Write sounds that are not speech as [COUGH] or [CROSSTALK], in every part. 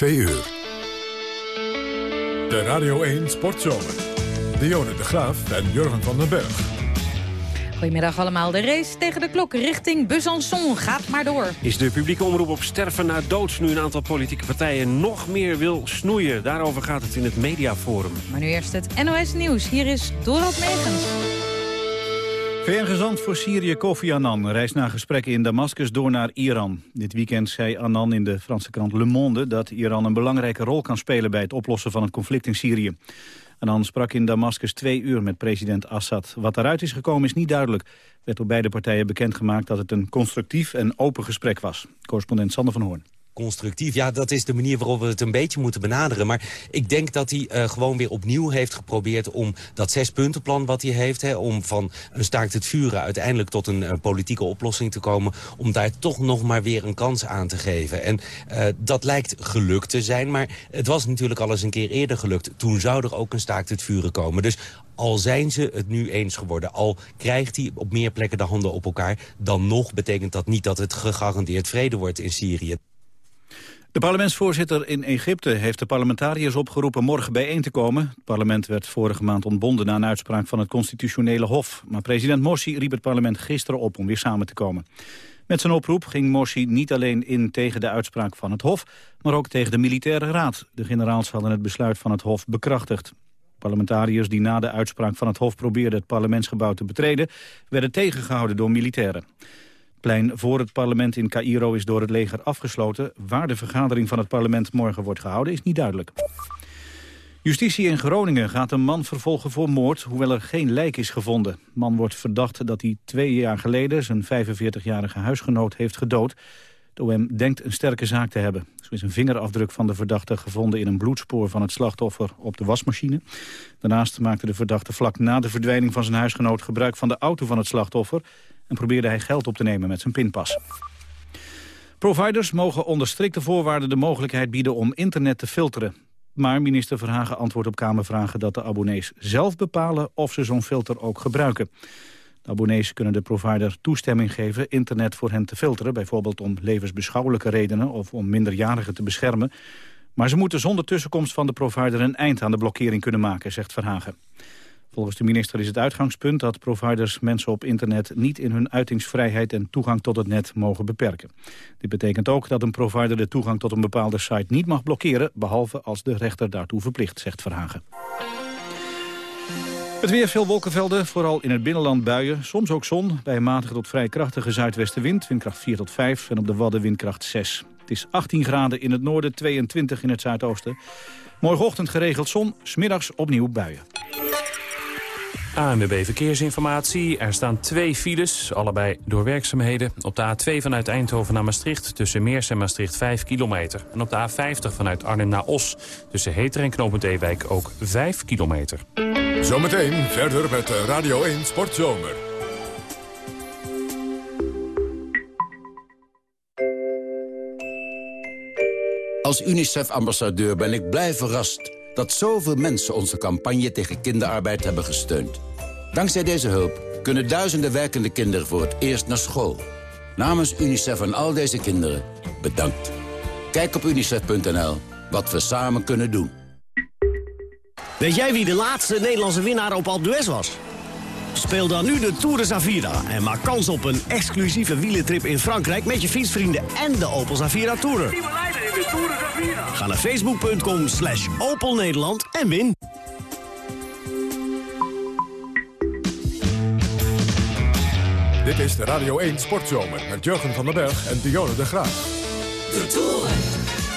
2 uur. De Radio 1 Sportzomer. Dionne de Graaf en Jurgen van den Berg. Goedemiddag allemaal. De race tegen de klok richting Besançon gaat maar door. Is de publieke omroep op sterven na doods... nu een aantal politieke partijen nog meer wil snoeien? Daarover gaat het in het Mediaforum. Maar nu eerst het NOS Nieuws. Hier is Dorot Megens. VN-gezant voor Syrië Kofi Annan reist na gesprekken in Damascus door naar Iran. Dit weekend zei Annan in de Franse krant Le Monde dat Iran een belangrijke rol kan spelen bij het oplossen van het conflict in Syrië. Annan sprak in Damascus twee uur met president Assad. Wat eruit is gekomen is niet duidelijk. werd door beide partijen bekendgemaakt dat het een constructief en open gesprek was. Correspondent Sander van Hoorn constructief. Ja, dat is de manier waarop we het een beetje moeten benaderen. Maar ik denk dat hij uh, gewoon weer opnieuw heeft geprobeerd... om dat zespuntenplan wat hij heeft... Hè, om van een staakt het vuren uiteindelijk tot een uh, politieke oplossing te komen... om daar toch nog maar weer een kans aan te geven. En uh, dat lijkt gelukt te zijn, maar het was natuurlijk al eens een keer eerder gelukt. Toen zou er ook een staakt het vuren komen. Dus al zijn ze het nu eens geworden, al krijgt hij op meer plekken de handen op elkaar... dan nog betekent dat niet dat het gegarandeerd vrede wordt in Syrië. De parlementsvoorzitter in Egypte heeft de parlementariërs opgeroepen morgen bijeen te komen. Het parlement werd vorige maand ontbonden na een uitspraak van het constitutionele hof. Maar president Morsi riep het parlement gisteren op om weer samen te komen. Met zijn oproep ging Morsi niet alleen in tegen de uitspraak van het hof, maar ook tegen de militaire raad. De generaals hadden het besluit van het hof bekrachtigd. Parlementariërs die na de uitspraak van het hof probeerden het parlementsgebouw te betreden, werden tegengehouden door militairen plein voor het parlement in Cairo is door het leger afgesloten. Waar de vergadering van het parlement morgen wordt gehouden is niet duidelijk. Justitie in Groningen gaat een man vervolgen voor moord, hoewel er geen lijk is gevonden. De man wordt verdacht dat hij twee jaar geleden zijn 45-jarige huisgenoot heeft gedood. De OM denkt een sterke zaak te hebben. Zo is een vingerafdruk van de verdachte gevonden in een bloedspoor van het slachtoffer op de wasmachine. Daarnaast maakte de verdachte vlak na de verdwijning van zijn huisgenoot gebruik van de auto van het slachtoffer en probeerde hij geld op te nemen met zijn pinpas. Providers mogen onder strikte voorwaarden de mogelijkheid bieden om internet te filteren. Maar minister Verhagen antwoordt op Kamervragen dat de abonnees zelf bepalen of ze zo'n filter ook gebruiken. Abonnees kunnen de provider toestemming geven internet voor hen te filteren, bijvoorbeeld om levensbeschouwelijke redenen of om minderjarigen te beschermen. Maar ze moeten zonder tussenkomst van de provider een eind aan de blokkering kunnen maken, zegt Verhagen. Volgens de minister is het uitgangspunt dat providers mensen op internet niet in hun uitingsvrijheid en toegang tot het net mogen beperken. Dit betekent ook dat een provider de toegang tot een bepaalde site niet mag blokkeren, behalve als de rechter daartoe verplicht, zegt Verhagen. Het weer veel wolkenvelden, vooral in het binnenland buien. Soms ook zon, bij matige tot vrij krachtige zuidwestenwind. Windkracht 4 tot 5 en op de Wadden windkracht 6. Het is 18 graden in het noorden, 22 in het zuidoosten. Morgenochtend geregeld zon, smiddags opnieuw buien. ANWB Verkeersinformatie. Er staan twee files, allebei door werkzaamheden. Op de A2 vanuit Eindhoven naar Maastricht tussen Meers en Maastricht 5 kilometer. En op de A50 vanuit Arnhem naar Os tussen Heter en Knopend Ewijk ook 5 kilometer. Zometeen verder met Radio 1 Sportzomer. Als UNICEF-ambassadeur ben ik blij verrast dat zoveel mensen onze campagne tegen kinderarbeid hebben gesteund. Dankzij deze hulp kunnen duizenden werkende kinderen voor het eerst naar school. Namens UNICEF en al deze kinderen, bedankt. Kijk op unicef.nl wat we samen kunnen doen. Weet jij wie de laatste Nederlandse winnaar op Alpe d'Huez was? Speel dan nu de Tour de Zavira en maak kans op een exclusieve wielentrip in Frankrijk... met je fietsvrienden en de Opel Zavira Tourer. Ga naar facebook.com slash Opel Nederland en win. Dit is de Radio 1 Sportzomer met Jurgen van den Berg en Dionne de Graaf. De Tour.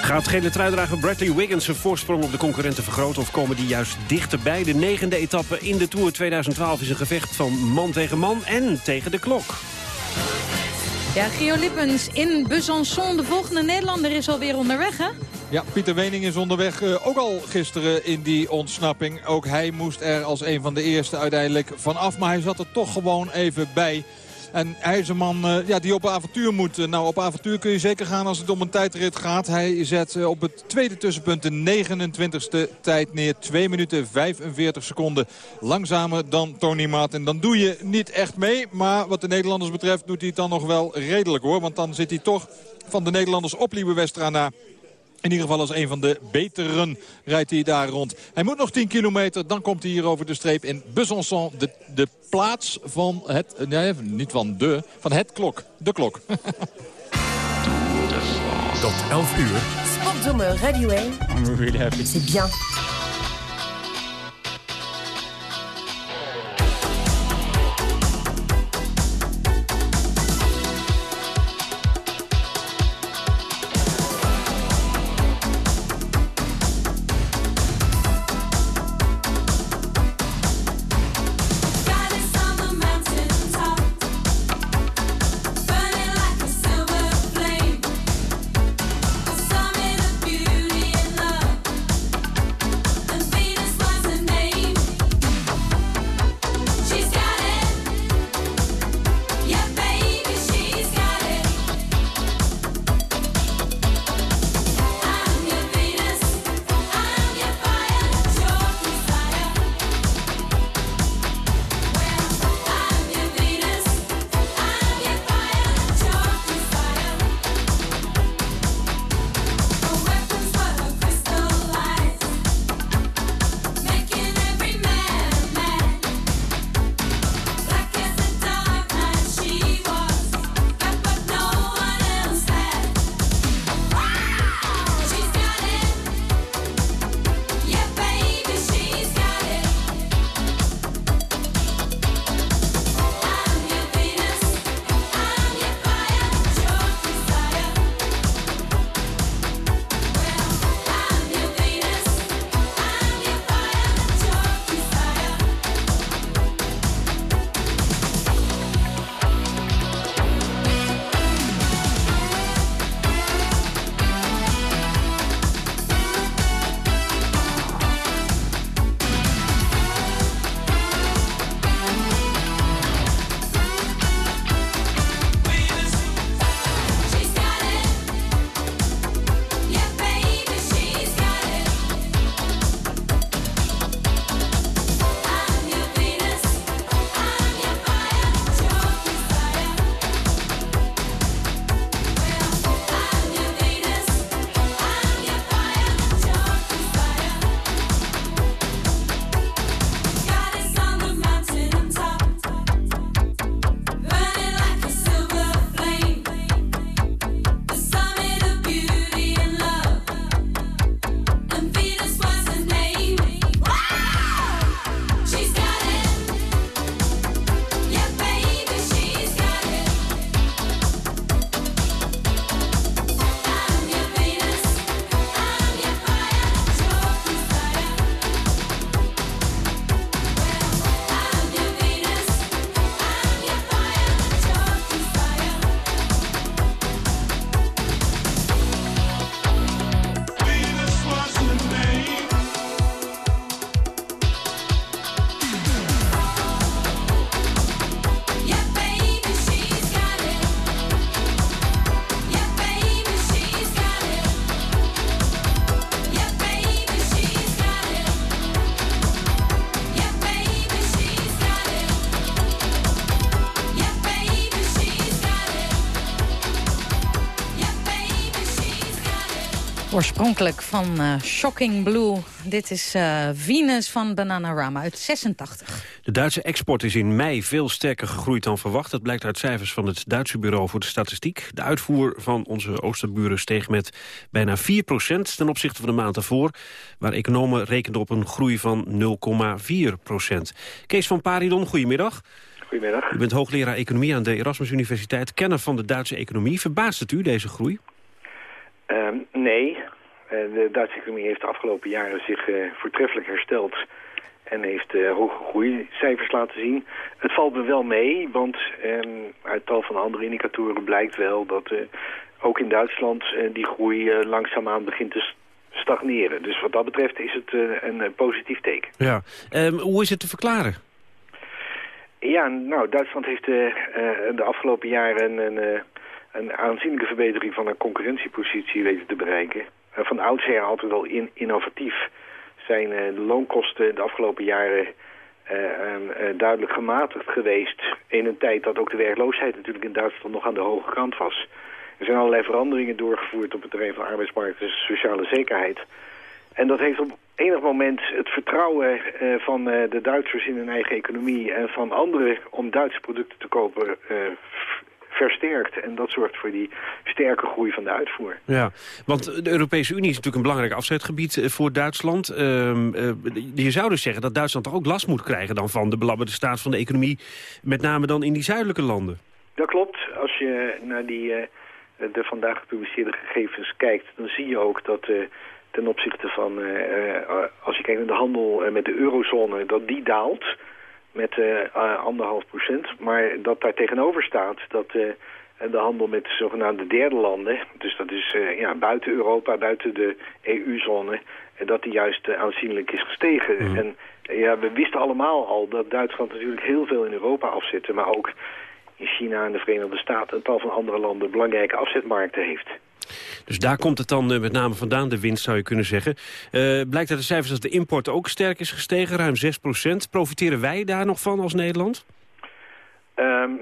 Gaat gele truidrager Bradley Wiggins zijn voorsprong op de concurrenten vergroten... of komen die juist dichterbij? De negende etappe in de Tour 2012 is een gevecht van man tegen man en tegen de klok. Ja, Gio Lippens in Besançon. De volgende Nederlander is alweer onderweg, hè? Ja, Pieter Wening is onderweg. Uh, ook al gisteren in die ontsnapping. Ook hij moest er als een van de eerste uiteindelijk vanaf. Maar hij zat er toch gewoon even bij. En hij is een man uh, ja, die op avontuur moet. Uh, nou, op avontuur kun je zeker gaan als het om een tijdrit gaat. Hij zet uh, op het tweede tussenpunt de 29ste tijd neer. 2 minuten 45 seconden langzamer dan Tony Martin. Dan doe je niet echt mee. Maar wat de Nederlanders betreft doet hij het dan nog wel redelijk hoor. Want dan zit hij toch van de Nederlanders op Liebe Westra na In ieder geval als een van de beteren rijdt hij daar rond. Hij moet nog 10 kilometer, dan komt hij hier over de streep in Besançon. De, de plaats van het, nee, niet van de, van het klok. De klok. [LAUGHS] Tot 11 uur. Sportzomer Radio 1. I'm really happy. C'est bien. Oorspronkelijk van uh, Shocking Blue. Dit is uh, Venus van Bananarama uit 86. De Duitse export is in mei veel sterker gegroeid dan verwacht. Dat blijkt uit cijfers van het Duitse Bureau voor de Statistiek. De uitvoer van onze oosterburen steeg met bijna 4% ten opzichte van de maand daarvoor. Waar economen rekenden op een groei van 0,4% Kees van Paridon, goedemiddag. Goedemiddag. U bent hoogleraar economie aan de Erasmus Universiteit. Kenner van de Duitse economie. Verbaast het u, deze groei? Ehm, nee, eh, de Duitse economie heeft de afgelopen jaren zich uh, voortreffelijk hersteld en heeft uh, hoge groeicijfers laten zien. Het valt me wel mee, want ehm, uit tal van andere indicatoren blijkt wel dat ook in Duitsland die groei langzaamaan begint te stagneren. Dus wat dat betreft is het een positief teken. Ja. Um, hoe is het te verklaren? Ja, nou, Duitsland heeft de afgelopen jaren een een aanzienlijke verbetering van haar concurrentiepositie weten te bereiken. Uh, van oudsher altijd wel in, innovatief zijn uh, de loonkosten de afgelopen jaren uh, duidelijk gematigd geweest. In een tijd dat ook de werkloosheid natuurlijk in Duitsland nog aan de hoge kant was. Er zijn allerlei veranderingen doorgevoerd op het terrein van arbeidsmarkt en sociale zekerheid. En dat heeft op enig moment het vertrouwen van de Duitsers in hun eigen economie... en van anderen om Duitse producten te kopen versterkt. En dat zorgt voor die sterke groei van de uitvoer. Ja, want de Europese Unie is natuurlijk een belangrijk afzetgebied voor Duitsland. Ehm, je zou dus zeggen dat Duitsland toch ook last moet krijgen dan van de belabberde staat van de economie. Met name dan in die zuidelijke landen. Dat klopt. Als je naar die, de vandaag gepubliceerde gegevens kijkt, dan zie je ook dat ten opzichte van, als je kijkt naar de handel met de eurozone, dat die daalt met anderhalf procent. Maar dat daar tegenover staat dat de handel met de zogenaamde derde landen, dus dat is ja, buiten Europa, buiten de EU-zone, dat die juist aanzienlijk is gestegen. Mhm. En ja, we wisten allemaal al dat Duitsland natuurlijk heel veel in Europa afzette, maar ook in China en de Verenigde Staten en tal van andere landen belangrijke afzetmarkten heeft. Dus daar komt het dan uh, met name vandaan, de winst zou je kunnen zeggen. Uh, blijkt uit de cijfers dat de import ook sterk is gestegen, ruim 6% Profiteren wij daar nog van als Nederland? Um,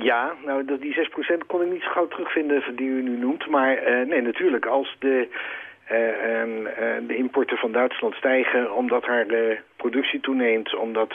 ja, nou die 6% kon ik niet zo gauw terugvinden die u nu noemt. Maar uh, nee, natuurlijk, als de, de importen van Duitsland stijgen omdat haar productie toeneemt, omdat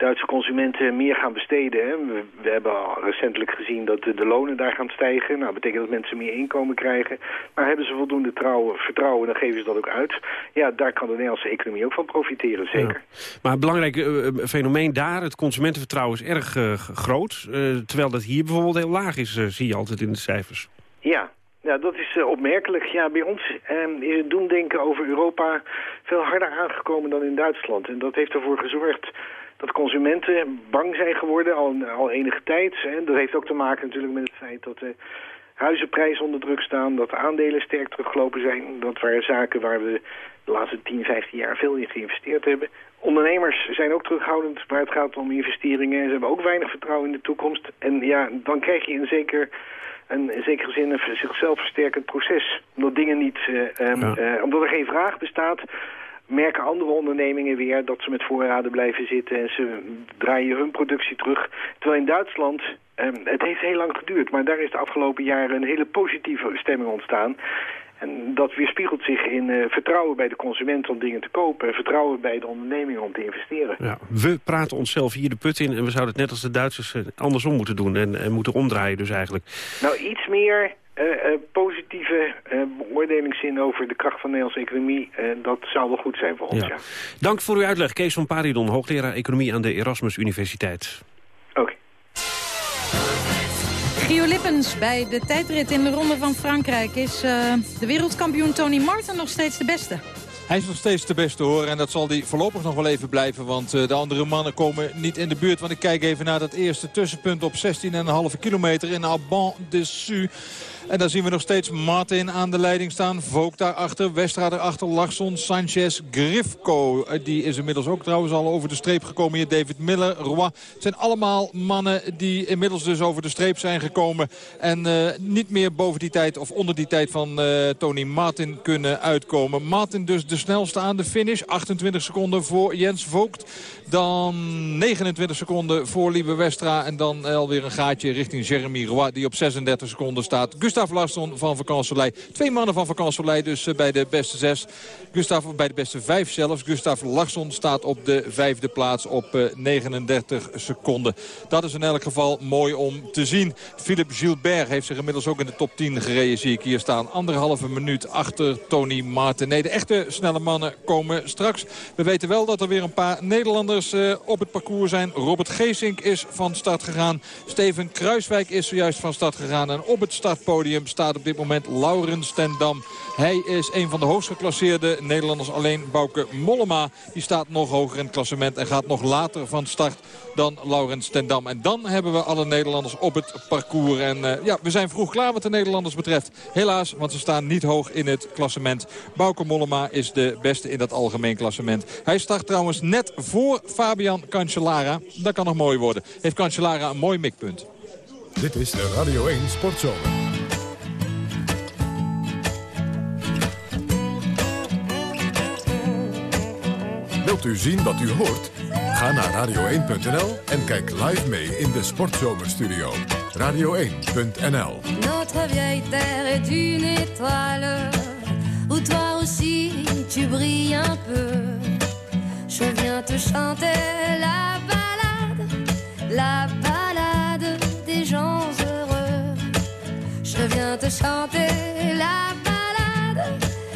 Duitse consumenten meer gaan besteden. Hè. We, we, hebben al recentelijk gezien dat de, de, lonen daar gaan stijgen. Nou, dat betekent dat mensen meer inkomen krijgen. Maar hebben ze voldoende trouw, vertrouwen, dan geven ze dat ook uit. Ja, daar kan de Nederlandse economie ook van profiteren, zeker. Maar het belangrijke uh, fenomeen daar, het consumentenvertrouwen is erg uh, groot. Uh, terwijl dat hier bijvoorbeeld heel laag is, zie je altijd in de cijfers. Ja, ja, dat is uh, opmerkelijk. Ja, bij ons uh, is het doemdenken over Europa veel harder aangekomen dan in Duitsland. En dat heeft ervoor gezorgd dat consumenten bang zijn geworden al, al enige tijd. En dat heeft ook te maken natuurlijk met het feit dat de huizenprijzen onder druk staan, dat de aandelen sterk teruggelopen zijn. Dat waren zaken waar we de laatste 10, 15 jaar veel in geïnvesteerd hebben. Ondernemers zijn ook terughoudend waar het gaat om investeringen. Ze hebben ook weinig vertrouwen in de toekomst. En ja, dan krijg je in zeker een in zekere zin een zichzelf versterkend proces. Omdat dingen niet, um, ja. uh, omdat er geen vraag bestaat, merken andere ondernemingen weer dat ze met voorraden blijven zitten en ze draaien hun productie terug. Terwijl in Duitsland, eh, het heeft heel lang geduurd, maar daar is de afgelopen jaren een hele positieve stemming ontstaan. En dat weerspiegelt zich in uh, vertrouwen bij de consument om dingen te kopen... en vertrouwen bij de ondernemingen om te investeren. Ja, we praten onszelf hier de put in en we zouden het net als de Duitsers uh, andersom moeten doen... En, en moeten omdraaien dus eigenlijk. Nou, iets meer uh, uh, positieve beoordelingszin over de kracht van de Nederlandse economie. dat zou wel goed zijn voor ons, ja. ja. Dank voor uw uitleg, Kees van Paridon, hoogleraar economie aan de Erasmus Universiteit. Gio Lippens bij de tijdrit in de Ronde van Frankrijk. Is de wereldkampioen Tony Martin nog steeds de beste? Hij is nog steeds de beste hoor. En dat zal hij voorlopig nog wel even blijven. Want uh, de andere mannen komen niet in de buurt. Want ik kijk even naar dat eerste tussenpunt op 16,5 kilometer in Alban de Su. En daar zien we nog steeds Martin aan de leiding staan. Vogt daarachter, Westra erachter, Larsson, Sanchez, Grifko. Die is inmiddels ook trouwens al over de streep gekomen hier. David Miller, Roy. Het zijn allemaal mannen die inmiddels dus over de streep zijn gekomen. En uh, niet meer boven die tijd of onder die tijd van Tony Martin kunnen uitkomen. Martin dus de snelste aan de finish. 28 seconden voor Jens Vogt. Dan 29 seconden voor Liebe Westra. En dan alweer een gaatje richting Jeremy Roy die op 36 seconden staat. Gustav Larsson van Vakansolei. Twee mannen van Vakansolei dus bij de beste zes. Gustav bij de beste vijf zelfs. Gustav Larsson staat op de vijfde plaats op 39 seconden. Dat is in elk geval mooi om te zien. Philippe Gilbert heeft zich inmiddels ook in de top 10 gereden. Zie ik hier staan. Anderhalve minuut achter Tony Martin. Nee, de echte snelle mannen komen straks. We weten wel dat er weer een paar Nederlanders uh, op het parcours zijn. Robert Geesink is van start gegaan. Steven Kruiswijk is zojuist van start gegaan. En op het startpodium staat op dit moment Laurens ten Dam. Hij is een van de hoogst geclasseerde Nederlanders. Alleen Bouke Mollema die staat nog hoger in het klassement. En gaat nog later van start dan Laurens ten Dam. En dan hebben we alle Nederlanders op het parcours. En uh, ja, we zijn vroeg klaar wat de Nederlanders betreft. Helaas, want ze staan niet hoog in het klassement. Bouke Mollema is de beste in dat algemeen klassement. Hij start trouwens net voor Fabian Cancellara. Dat kan nog mooi worden. Heeft Cancellara een mooi mikpunt. Dit is de Radio 1 Sportzomer. Wilt u zien wat u hoort? Ga naar radio1.nl en kijk live mee in de Sportzomerstudio. Radio1.nl Notre vieille terre est une étoile Où toi aussi tu brilles un peu. Je viens te chanter la balade La balade des gens heureux. Je viens te chanter la balade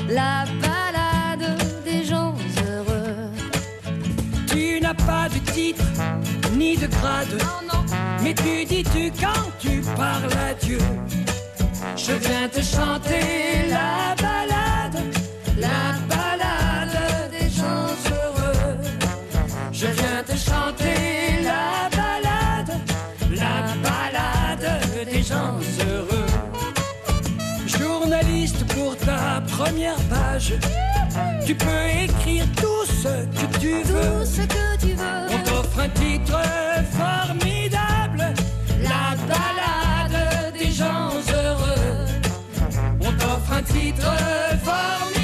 La balade pas de titre ni de grade. Mais tu dis tu quand tu parles à Dieu Je viens te chanter la balade La balade des gens heureux. Je viens te chanter la balade La balade des gens heureux. Journaliste pour ta première page Tu peux écrire tout ce que tu veux. Tout ce que tu veux. On t'offre un titre formidable. La balade des gens heureux. On t'offre un titre formidable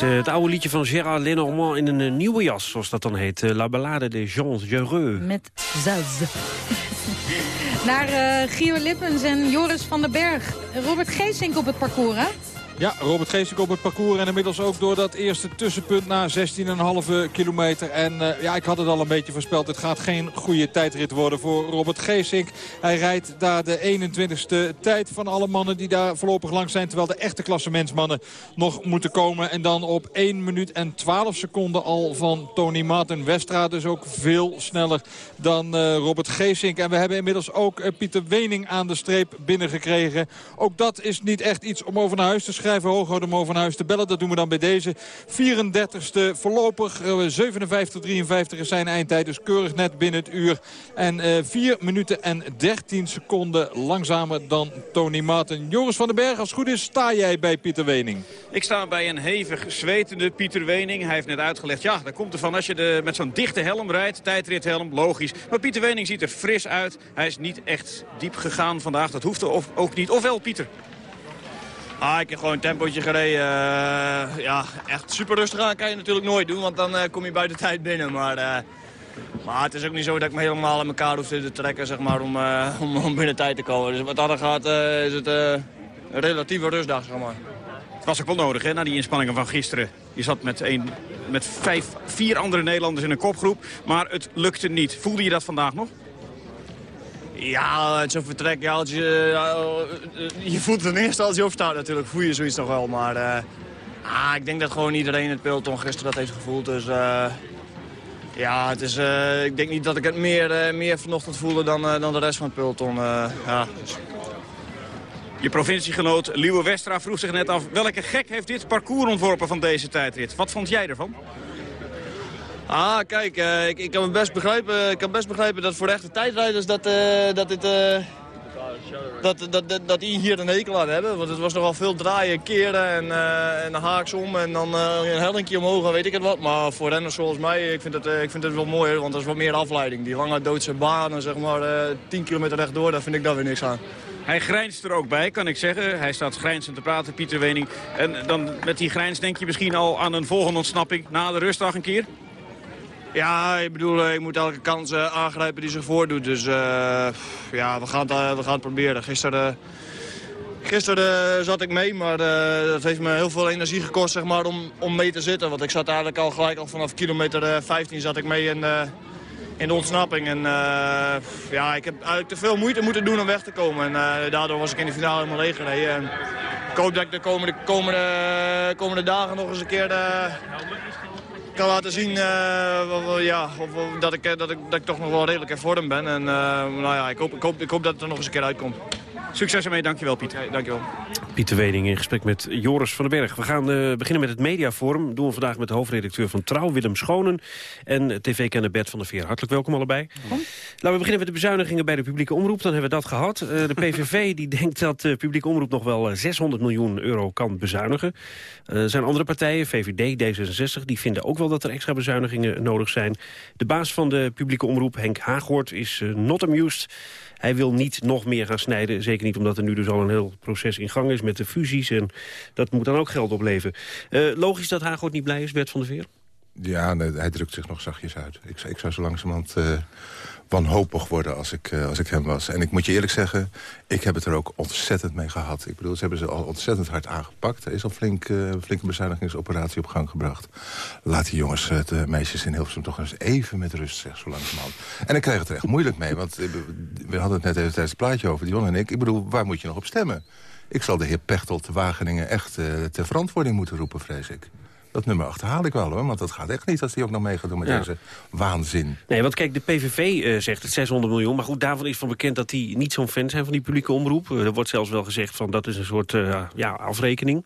Eh, het oude liedje van Gérard Lenormand in een eh, nieuwe jas, zoals dat dan heet. eh, La Ballade des Gens Heureux. Met Zaz. [LAUGHS] Naar eh Gio Lippens en Joris van den Berg. Robert Geesink op het parcours, hè? Ja, Robert Geesink op het parcours en inmiddels ook door dat eerste tussenpunt na 16,5 kilometer. En eh, ja, ik had het al een beetje voorspeld. Het gaat geen goede tijdrit worden voor Robert Geesink. Hij rijdt daar de 21ste tijd van alle mannen die daar voorlopig langs zijn. Terwijl de echte klassementsmannen nog moeten komen. En dan op 1 minuut en 12 seconden al van Tony Martin Westra. Dus ook veel sneller dan eh, Robert Geesink. En we hebben inmiddels ook eh, Pieter Wening aan de streep binnengekregen. Ook dat is niet echt iets om over naar huis te schrijven. Hooghoud om over naar huis te bellen. Dat doen we dan bij deze 34ste voorlopig. eh, 57-53 is zijn eindtijd. Dus keurig net binnen het uur. En eh 4 minuten en 13 seconden langzamer dan Tony Martin. Joris van den Berg, als het goed is, sta jij bij Pieter Wening. Ik sta bij een hevig zwetende Pieter Wening. Hij heeft net uitgelegd, ja, daar komt ervan als je de, met zo'n dichte helm rijdt. Tijdrithelm, logisch. Maar Pieter Wening ziet er fris uit. Hij is niet echt diep gegaan vandaag. Dat hoeft er ook niet. Ofwel, Pieter? Ah, ik heb gewoon een tempootje gereden. Eh, ja, echt super rustig aan kan je natuurlijk nooit doen, want dan eh, kom je buiten tijd binnen. Maar, eh, maar het is ook niet zo dat ik me helemaal in elkaar hoef te trekken zeg maar, om, [LAUGHS] om, om binnen tijd te komen. Dus wat dat gaat, is het een relatieve rustdag. Zeg maar. Het was ook wel nodig, hè, na die inspanningen van gisteren. Je zat met, een, met vijf, vier andere Nederlanders in een kopgroep, maar het lukte niet. Voelde je dat vandaag nog? Ja, het zo'n vertrek, ja, als je, ja, eh, je voelt ten eerste als je opstaat natuurlijk, voel je zoiets nog wel. Maar, eh, Ah, ik denk dat gewoon iedereen het peloton gisteren dat heeft gevoeld. Dus eh, ja, het is, eh, ik denk niet dat ik het meer, eh, meer vanochtend voelde dan, eh, dan de rest van het peloton. eh, ja, Je provinciegenoot Liewe Westra vroeg zich net af... welke gek heeft dit parcours ontworpen van deze tijdrit? Wat vond jij ervan? Ah, kijk, eh, ik, ik, kan best begrijpen, ik kan best begrijpen dat voor echte tijdrijders dat, eh, dat, dit, eh, dat, dat, dat, dat die hier een hekel aan hebben. Want het was nogal veel draaien, keren en, en haaksom en dan een hellinkje omhoog en weet ik het wat. Maar voor renners zoals mij, ik vind het, ik vind het wel mooi, want er is wat meer afleiding. Die lange doodse banen, zeg maar, eh 10 kilometer rechtdoor, daar vind ik daar weer niks aan. Hij grijnst er ook bij, kan ik zeggen. Hij staat grijnzend te praten, Pieter Wening. En dan met die grijns denk je misschien al aan een volgende ontsnapping... na de rustdag een keer? Ja, ik bedoel, eh, ik moet elke kans eh, aangrijpen die zich voordoet. Dus eh, ja, we gaan, het, we gaan het proberen. Gisteren, gisteren zat ik mee, maar eh, dat heeft me heel veel energie gekost zeg maar, om, om mee te zitten. Want ik zat eigenlijk al gelijk al vanaf kilometer eh, 15 zat ik mee in, in de ontsnapping. En ja, ik heb eigenlijk te veel moeite moeten doen om weg te komen. En daardoor was ik in de finale helemaal leeg gereden. En ik hoop dat ik de komende, komende, komende dagen nog eens een keer... kan laten zien eh, ja, dat, ik, eh, dat, ik, dat ik toch nog wel redelijk in vorm ben. En eh, nou ja, ik hoop, ik, hoop, ik hoop dat het er nog eens een keer uitkomt. Succes ermee, dankjewel Piet. dankjewel. Pieter Weding in gesprek met Joris van den Berg. We gaan eh, beginnen met het mediaforum. Dat doen we vandaag met de hoofdredacteur van Trouw, Willem Schonen... en tv-kenner Bert van der Veer. Hartelijk welkom allebei. Laten we beginnen met de bezuinigingen bij de publieke omroep. Dan hebben we dat gehad. Eh, de [LAUGHS] PVV die denkt dat de publieke omroep nog wel eh, 600 miljoen euro kan bezuinigen. Eh, Er zijn andere partijen, VVD, D66, die vinden ook wel dat er extra bezuinigingen nodig zijn. De baas van de publieke omroep, Henk Haaghoort, is eh, not amused... Hij wil niet nog meer gaan snijden. Zeker niet omdat er nu dus al een heel proces in gang is met de fusies. En dat moet dan ook geld opleveren. Eh, logisch dat Haaghoort niet blij is, Bert van der Veer? Ja, nee, hij drukt zich nog zachtjes uit. Ik, ik zou zo langzamerhand eh wanhopig worden als ik, eh, als ik hem was. En ik moet je eerlijk zeggen, ik heb het er ook ontzettend mee gehad. Ik bedoel, ze hebben ze al ontzettend hard aangepakt. Er is al flink, eh, flinke bezuinigingsoperatie op gang gebracht. Laat die jongens, eh, de meisjes in Hilversum toch eens even met rust, zeg, zo langzamerhand. En ik kreeg het er echt moeilijk mee, want we hadden het net even tijdens het plaatje over, Dion en ik. Ik bedoel, waar moet je nog op stemmen? Ik zal de heer Pechtold te Wageningen echt ter verantwoording moeten roepen, vrees ik. Dat nummer achterhaal ik wel hoor, want dat gaat echt niet als hij ook nog mee gaat doen met Ja. deze waanzin. Nee, want kijk, de PVV eh, zegt het 600 miljoen. Maar goed, daarvan is van bekend dat die niet zo'n fan zijn van die publieke omroep. Eh, er wordt zelfs wel gezegd van dat is een soort eh, ja, afrekening.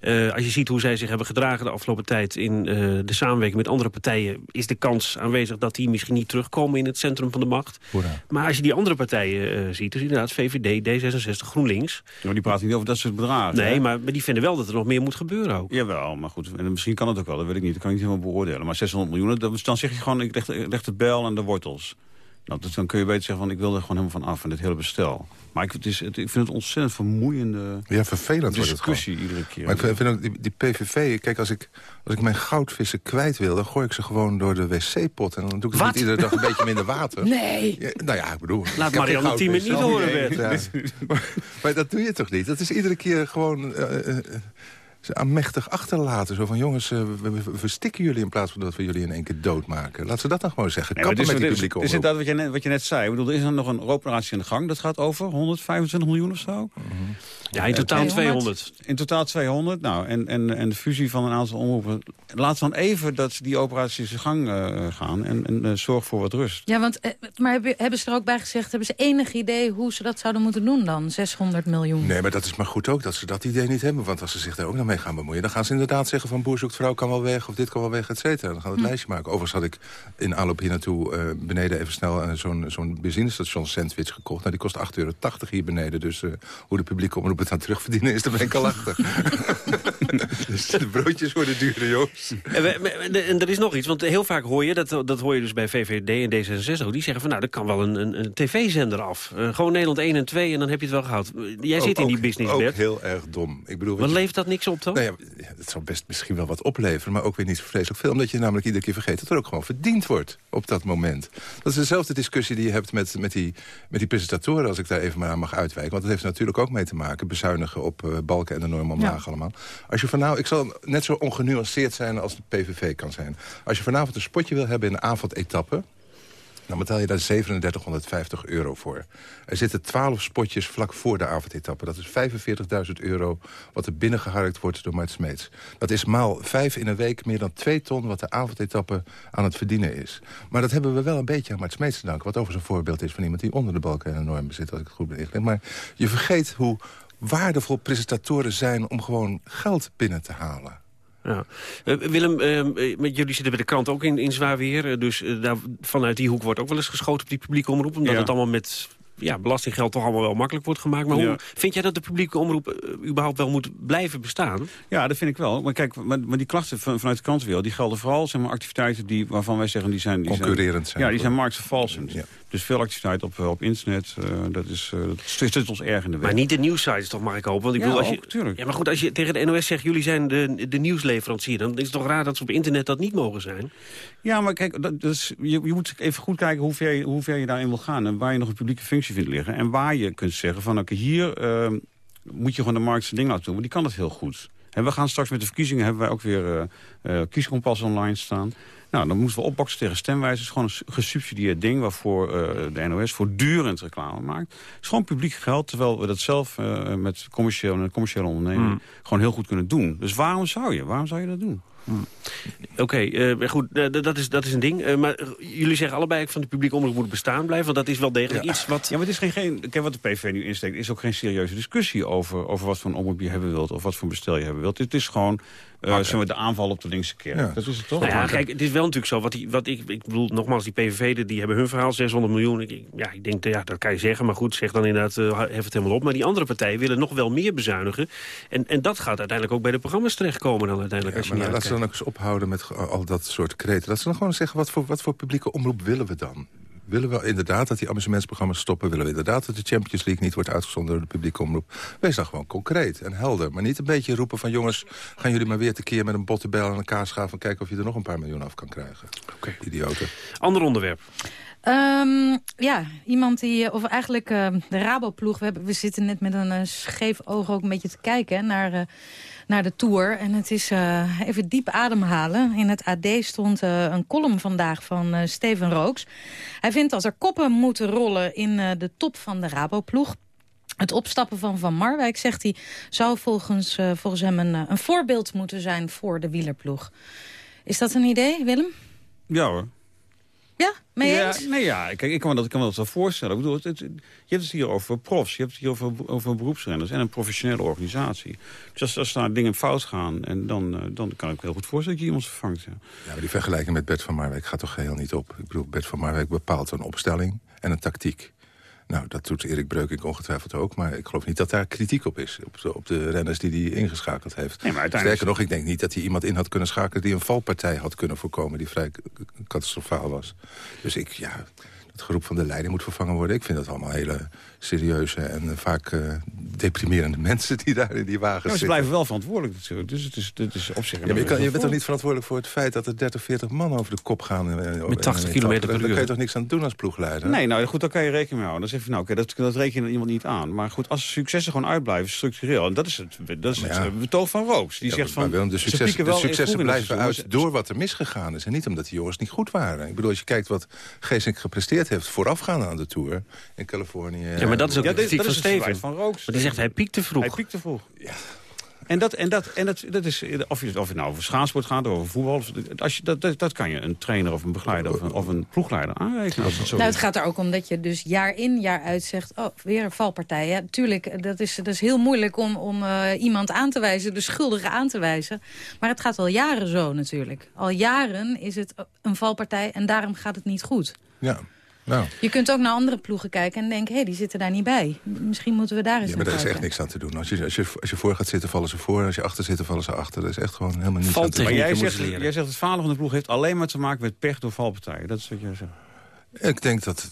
Eh, als je ziet hoe zij zich hebben gedragen de afgelopen tijd... in eh, de samenwerking met andere partijen... is de kans aanwezig dat die misschien niet terugkomen in het centrum van de macht. Hoera. Maar als je die andere partijen eh, ziet, dus inderdaad VVD, D66, GroenLinks... Maar die praten niet over dat soort bedragen. Nee, hè? maar, maar die vinden wel dat er nog meer moet gebeuren ook. Jawel, maar goed, en misschien kan het ook wel, dat weet ik niet. Dat kan ik niet helemaal beoordelen. Maar 600 miljoen, dat- dan zeg je gewoon, ik leg, ik leg de bel en de wortels. Nou, dus dan kun je beter zeggen, van, ik wil er gewoon helemaal van af, van dit hele bestel. Maar ik, het is, het, ik vind het ontzettend vermoeiende Ja, vervelend het discussie gewoon. iedere keer. Maar ik vind, ook, die, die PVV, kijk, als ik, als ik mijn goudvissen kwijt wil... dan gooi ik ze gewoon door de wc-pot. En dan doe ik het niet iedere dag een beetje minder water. [LAUGHS] Nee. Ja, nou ja, ik bedoel... Laat Marianne Thieme niet horen, Nee, ja. [LAUGHS] maar, maar dat doe je toch niet? Dat is iedere keer gewoon... eh, eh, eh, ze aanmächtig achterlaten. Zo van, jongens, eh, we, verstikken jullie in plaats van dat we jullie in één keer doodmaken. Laat ze dat dan gewoon zeggen. Nee, met die publieke het is inderdaad wat je, net, wat je net zei. Ik bedoel, er is er nog een operatie aan de gang. Dat gaat over 125 miljoen of zo. Ja, in totaal 200. In totaal 200. Nou, en, en, en de fusie van een aantal omroepen. Laat dan even dat die operaties zijn gang eh, gaan. En, en eh, zorg voor wat rust. Ja, want, eh, maar hebben, hebben ze er ook bij gezegd... hebben ze enig idee hoe ze dat zouden moeten doen dan? 600 miljoen. Nee, maar dat is maar goed ook dat ze dat idee niet hebben. Want als ze zich daar ook nog mee gaan bemoeien... dan gaan ze inderdaad zeggen van boer zoekt vrouw kan wel weg... of dit kan wel weg, et cetera. Dan gaan we het lijstje maken. Overigens had ik in aanloop hier naartoe eh, beneden even snel... eh, zo'n zo'n benzinestation sandwich gekocht. Nou, die kost 8,80 euro hier beneden. Dus eh, hoe de publieke omroep het aan terugverdienen is, daar ben al achter. [LAUGHS] dus de broodjes worden duurder, jongens. En, er is nog iets, want heel vaak hoor je, dat, dat hoor je dus bij VVD en D66 ook, die zeggen van nou, er kan wel een, een, een tv-zender af. Eh, gewoon Nederland 1 en 2 en dan heb je het wel gehad. Jij Ook- zit in die ook- business, Ook Bert. heel erg dom. Ik bedoel, Maar je- levert dat niks op, toch? Nou ja, het zal best misschien wel wat opleveren, maar ook weer niet zo vreselijk veel. Omdat je namelijk iedere keer vergeet dat er ook gewoon verdiend wordt op dat moment. Dat is dezelfde discussie die je hebt met, met, die, met die presentatoren, als ik daar even maar aan mag uitwijken. Want dat heeft natuurlijk ook mee te maken, bezuinigen op eh, balken en de norm omlaag allemaal. Als je vanavond, ik zal net zo ongenuanceerd zijn als de PVV kan zijn. Als je vanavond een spotje wil hebben in de avondetappe, Dan betaal je daar 3750 euro voor. Er zitten 12 spotjes vlak voor de avondetappe. Dat is 45.000 euro wat er binnengeharkt wordt door Mart Smeets. Dat is maal 5 in een week meer dan 2 ton wat de avondetappe aan het verdienen is. Maar dat hebben we wel een beetje aan Mart Smeets te danken. Wat overigens een voorbeeld is van iemand die onder de balken een norm bezit. Als ik het goed ben. Maar je vergeet hoe waardevol presentatoren zijn om gewoon geld binnen te halen. Ja. Uh, Willem, uh, met jullie zitten bij de krant ook in, in zwaar weer. Dus uh, daar, vanuit die hoek wordt ook wel eens geschoten op die publieke omroep. Omdat Ja. het allemaal met ja, belastinggeld toch allemaal wel makkelijk wordt gemaakt. Maar hoe Ja. vind jij dat de publieke omroep überhaupt wel moet blijven bestaan? Ja, dat vind ik wel. Maar kijk, maar, maar die klachten van, vanuit de krantenwereld... die gelden vooral zeg maar, activiteiten die, waarvan wij zeggen... die zijn, die Concurrerend zijn. Ja, die zijn marktvervalsend. Dus veel activiteit op, op internet, eh, dat, is, eh, dat zit ons erg in de weg. Maar niet de nieuwsites toch, mag ik hopen? Want ik Ja, bedoel, als je, tuurlijk. Ja, maar goed, als je tegen de NOS zegt... jullie zijn de, de nieuwsleverancier... dan is het toch raar dat ze op internet dat niet mogen zijn? Ja, maar kijk, dat, is, je, je moet even goed kijken hoe ver, je, hoe ver je daarin wil gaan... en waar je nog een publieke functie vindt liggen. En waar je kunt zeggen van, oké, hier eh, moet je gewoon de markt zijn ding laten doen. Maar die kan dat heel goed. En we gaan straks met de verkiezingen... hebben wij ook weer eh eh, kieskompas online staan... Nou, dan moeten we opboksen tegen stemwijzers. Gewoon een gesubsidieerd ding waarvoor eh, de NOS voortdurend reclame maakt. Het is gewoon publiek geld, terwijl we dat zelf eh, met commerciële, commerciële ondernemingen Hmm. gewoon heel goed kunnen doen. Dus waarom zou je? Waarom zou je dat doen? Oké, eh, goed, eh, dat, is, dat is een ding. Eh, maar jullie zeggen allebei van de publieke omroep moet bestaan blijven. Want dat is wel degelijk iets wat... Ja, maar het is geen, geen, kijk, wat de PV nu insteekt, is ook geen serieuze discussie over, over wat voor een omroep je hebben wilt of wat voor een bestel je hebben wilt. Het is gewoon eh, zeg maar, de aanval op de linkse kerk. Ja. Dat is het toch? Nou ja, kijk, het is wel natuurlijk zo. Wat, die, wat ik, ik bedoel, nogmaals, die PVV, die hebben hun verhaal, 600 miljoen. Ik, ja, ik denk, ja, dat kan je zeggen. Maar goed, zeg dan inderdaad, uh, hef het helemaal op. Maar die andere partijen willen nog wel meer bezuinigen. En, en dat gaat uiteindelijk ook bij de programma's terechtkomen dan uiteindelijk. Ja, als je maar ze dan ook eens ophouden met al dat soort kreten. Dat ze dan gewoon zeggen, wat voor, wat voor publieke omroep willen we dan? Willen we inderdaad dat die amusementsprogramma's stoppen? Willen we inderdaad dat de Champions League niet wordt uitgezonden door de publieke omroep? Wees dan gewoon concreet en helder. Maar niet een beetje roepen van jongens, gaan jullie maar weer tekeer met een bottebel en een kaasschaaf... en kijken of je er nog een paar miljoen af kan krijgen. Oké. Idioten. Ander onderwerp. Um, ja, iemand die, of eigenlijk uh, de Raboploeg. We, hebben, we zitten net met een uh, scheef oog ook een beetje te kijken hè, naar, uh, naar de Tour. En het is uh, even diep ademhalen. In het AD stond uh, een column vandaag van uh, Steven Rooks. Hij vindt dat er koppen moeten rollen in de top van de Raboploeg. Het opstappen van Van Marwijk, zegt hij, zou volgens, volgens hem een, een voorbeeld moeten zijn voor de wielerploeg. Is dat een idee, Willem? Ja hoor. Ja, mee ja, eens? Nee, ja, kijk, ik kan me dat, ik kan me dat wel voorstellen. Ik bedoel, het, het, je hebt het hier over profs, je hebt het hier over, over beroepsrenners en een professionele organisatie. Dus als, als daar dingen fout gaan, en dan, uh, dan kan ik me heel goed voorstellen dat je iemand vervangt. Ja. ja, maar die vergelijking met Bert van Marwijk gaat toch geheel niet op. Ik bedoel, Bert van Marwijk bepaalt een opstelling en een tactiek. Nou, dat doet Erik Breukink ongetwijfeld ook. Maar ik geloof niet dat daar kritiek op is. Op de, op de renners die hij ingeschakeld heeft. Nee, maar Sterker nog, ik denk niet dat hij iemand in had kunnen schakelen... die een valpartij had kunnen voorkomen die vrij catastrofaal was. Dus ik, ja, het geroep van de leiding moet vervangen worden. Ik vind dat allemaal hele serieuze en uh, vaak uh, deprimerende [LAUGHS] mensen... die daar in die wagens ja, ze zitten. blijven wel verantwoordelijk natuurlijk. Dus het is, het is op zich... Ja, maar je, kan, je bent toch niet verantwoordelijk voor het feit... dat er 30, 40 man over de kop gaan? Uh, Met 80 km per uur. Daar kan je toch niks aan doen als ploegleider? Nee, nou goed, daar kan je rekening mee houden. Dan zeg je, nou, oké, dat, dat reken je iemand niet aan. Maar goed, als successen gewoon uitblijven, structureel... en dat is het, dat is ja, het betoog van Rooks. Die ja, zegt maar van... Willem, de, succes, de successen blijven uit door wat er misgegaan is. En niet omdat die jongens niet goed waren. Ik bedoel, als je kijkt wat Geesink gepresteerd heeft... voorafgaande aan de Tour in Californië. Maar dat is ook ja, de kritiek van Steven. Van Rooks. Maar die zegt, hij piekte vroeg. Hij piekte vroeg. Ja. En, dat, en, dat, en dat, dat is, of je, of het nou over schaatsport gaat, of over voetbal... Als je, dat, dat, dat kan je een trainer of een begeleider of een, of een ploegleider aanrekenen. Als het, zo nou, het gaat er ook om dat je dus jaar in, jaar uit zegt... oh, weer een valpartij. Ja, tuurlijk, dat is, dat is heel moeilijk om, om uh, iemand aan te wijzen, de schuldige aan te wijzen. Maar het gaat al jaren zo natuurlijk. Al jaren is het een valpartij en daarom gaat het niet goed. Ja. Nou. Je kunt ook naar andere ploegen kijken en denken... hé, hey, die zitten daar niet bij. Misschien moeten we daar eens ja, maar daar is echt niks aan te doen. Als je, als, je, als je voor gaat zitten, vallen ze voor. Als je achter zit, vallen ze achter. Dat is echt gewoon helemaal niets aan te doen. Maar jij zegt, jij zegt het falen van de ploeg heeft alleen maar te maken met pech door valpartijen. Dat is wat jij zegt. Ik denk dat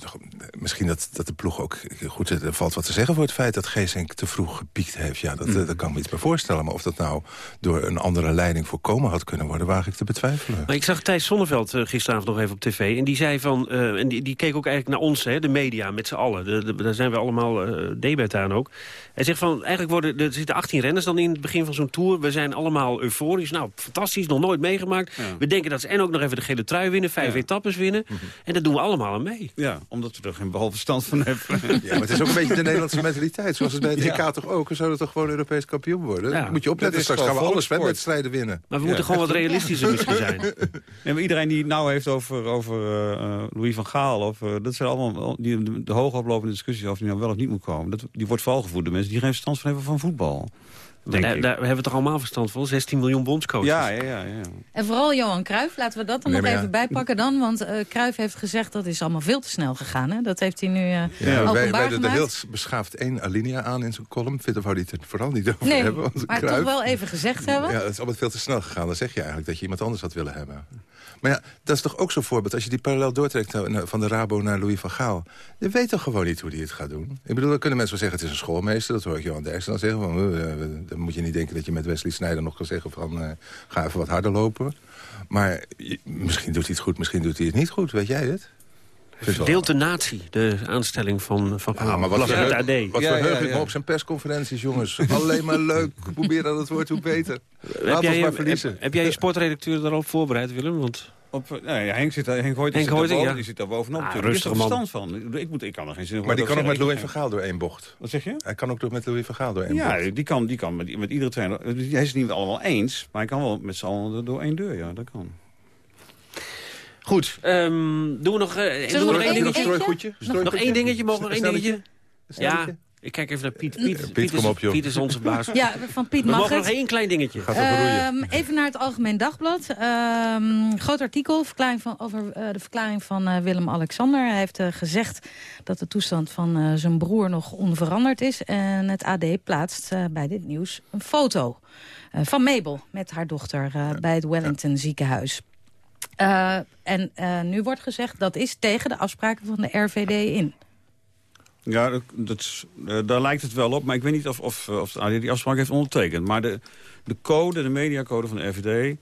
misschien dat, dat de ploeg ook... Goed, er valt wat te zeggen voor het feit dat Geesink te vroeg gepiekt heeft. Ja, dat, mm. dat kan me iets bij voorstellen. Maar of dat nou door een andere leiding voorkomen had kunnen worden... waag ik te betwijfelen. Maar ik zag Thijs Sonneveld uh, gisteravond nog even op tv. En die zei van... Uh, en die, die keek ook eigenlijk naar ons, hè, de media, met z'n allen. De, de, daar zijn we allemaal uh, debet aan ook. Hij zegt van, eigenlijk worden, er zitten 18 renners dan in het begin van zo'n tour. We zijn allemaal euforisch. Nou, fantastisch, nog nooit meegemaakt. Ja. We denken dat ze en ook nog even de gele trui winnen. Vijf ja. etappes winnen. Mm -hmm. En dat doen we allemaal. Allemaal aan mee. Ja, omdat we er geen behalve verstand van hebben. [LAUGHS] Ja, maar het is ook een beetje de Nederlandse mentaliteit. Zoals het bij het Ja. Toch ook. We zouden toch gewoon Europees kampioen worden? Ja. Moet je opletten, straks gaan we alle wedstrijden winnen. Maar we moeten gewoon wat realistischer misschien zijn. [LAUGHS] Nee, maar iedereen die het nou heeft over, over eh, eh, Louis van Gaal... Of, eh, dat zijn allemaal die, de, de hoogoplopende discussies... of hij nou wel of niet moet komen. Dat, die wordt vooral gevoerd door mensen die geen verstand van hebben van voetbal. Denk Daar, ik. daar hebben we toch allemaal verstand van? 16 miljoen bondscoaches. Ja, ja, ja, ja. En vooral Johan Cruijff, laten we dat er Nee, nog ja. even bijpakken dan. Want eh Cruijff heeft gezegd dat is allemaal veel te snel gegaan. Hè? Dat heeft hij nu eh Ja, openbaar wij, wij er gemaakt. heel beschaafd één alinea aan in zijn column. Vindt wou hij het er vooral niet over Nee, hebben. want maar Cruijff- toch wel even gezegd hebben. Ja, het is allemaal veel te snel gegaan. Dan zeg je eigenlijk dat je iemand anders had willen hebben. Maar ja, dat is toch ook zo'n voorbeeld. Als je die parallel doortrekt van de Rabo naar Louis van Gaal. Je weet toch gewoon niet hoe die het gaat doen. Ik bedoel, dan kunnen mensen wel zeggen het is een schoolmeester. Dat hoor ik Johan Derksen dan zeggen. Van, eh, dan moet je niet denken dat je met Wesley Sneijder nog kan zeggen van... eh, ga even wat harder lopen. Maar je- misschien doet hij het goed, misschien doet hij het niet goed. Weet jij het? Verdeelt de natie, de aanstelling van Van. Ja, maar wat Las uit verheug, het AD. wat verheug ik me op zijn persconferenties, jongens. [LAUGHS] Alleen maar leuk. Meer dat het wordt, hoe beter. Heb Laat jij, ons maar je- verliezen. heb, heb jij je sportredacteur daarop voorbereid, Willem? Want Op, eh, nee, Henk, zit, daar- Henk Hoyt Henk zit, daar Hoyt, boven, ja. die zit daar bovenop. Ah, natuurlijk. Die heeft er verstand van. Ik, moet, ik kan er geen zin in Maar die kan ook met. Louis van Gaal door één bocht. Wat zeg je? Hij kan ook door met Louis van Gaal door één bocht. Ja, die kan, die kan met, met iedere trainer. Hij is het niet allemaal eens, maar hij kan wel met z'n allen door één deur. Ja, dat kan. Goed, ehm, doen we nog, eh, doen we nog één dingetje? Nog één dingetje, mogen nog één dingetje? Ja, ik kijk even naar Piet. Piet, Piet, kom is, op, joh. Piet is onze baas. Ja, van Piet we mag mogen het. nog één klein dingetje. Ehm, even naar het Algemeen Dagblad. Ehm, groot artikel verklaring van, over eh, de verklaring van eh, Willem-Alexander. Hij heeft eh, gezegd dat de toestand van eh, zijn broer nog onveranderd is. En het AD plaatst eh, bij dit nieuws een foto eh, van Mabel met haar dochter eh, bij het Wellington ziekenhuis. Eh, en eh, nu wordt gezegd dat is tegen de afspraken van de RVD in. Ja, dat, eh, daar lijkt het wel op. Maar ik weet niet of, of, of de AD die afspraak heeft ondertekend. Maar de, de code, de mediacode van de RVD...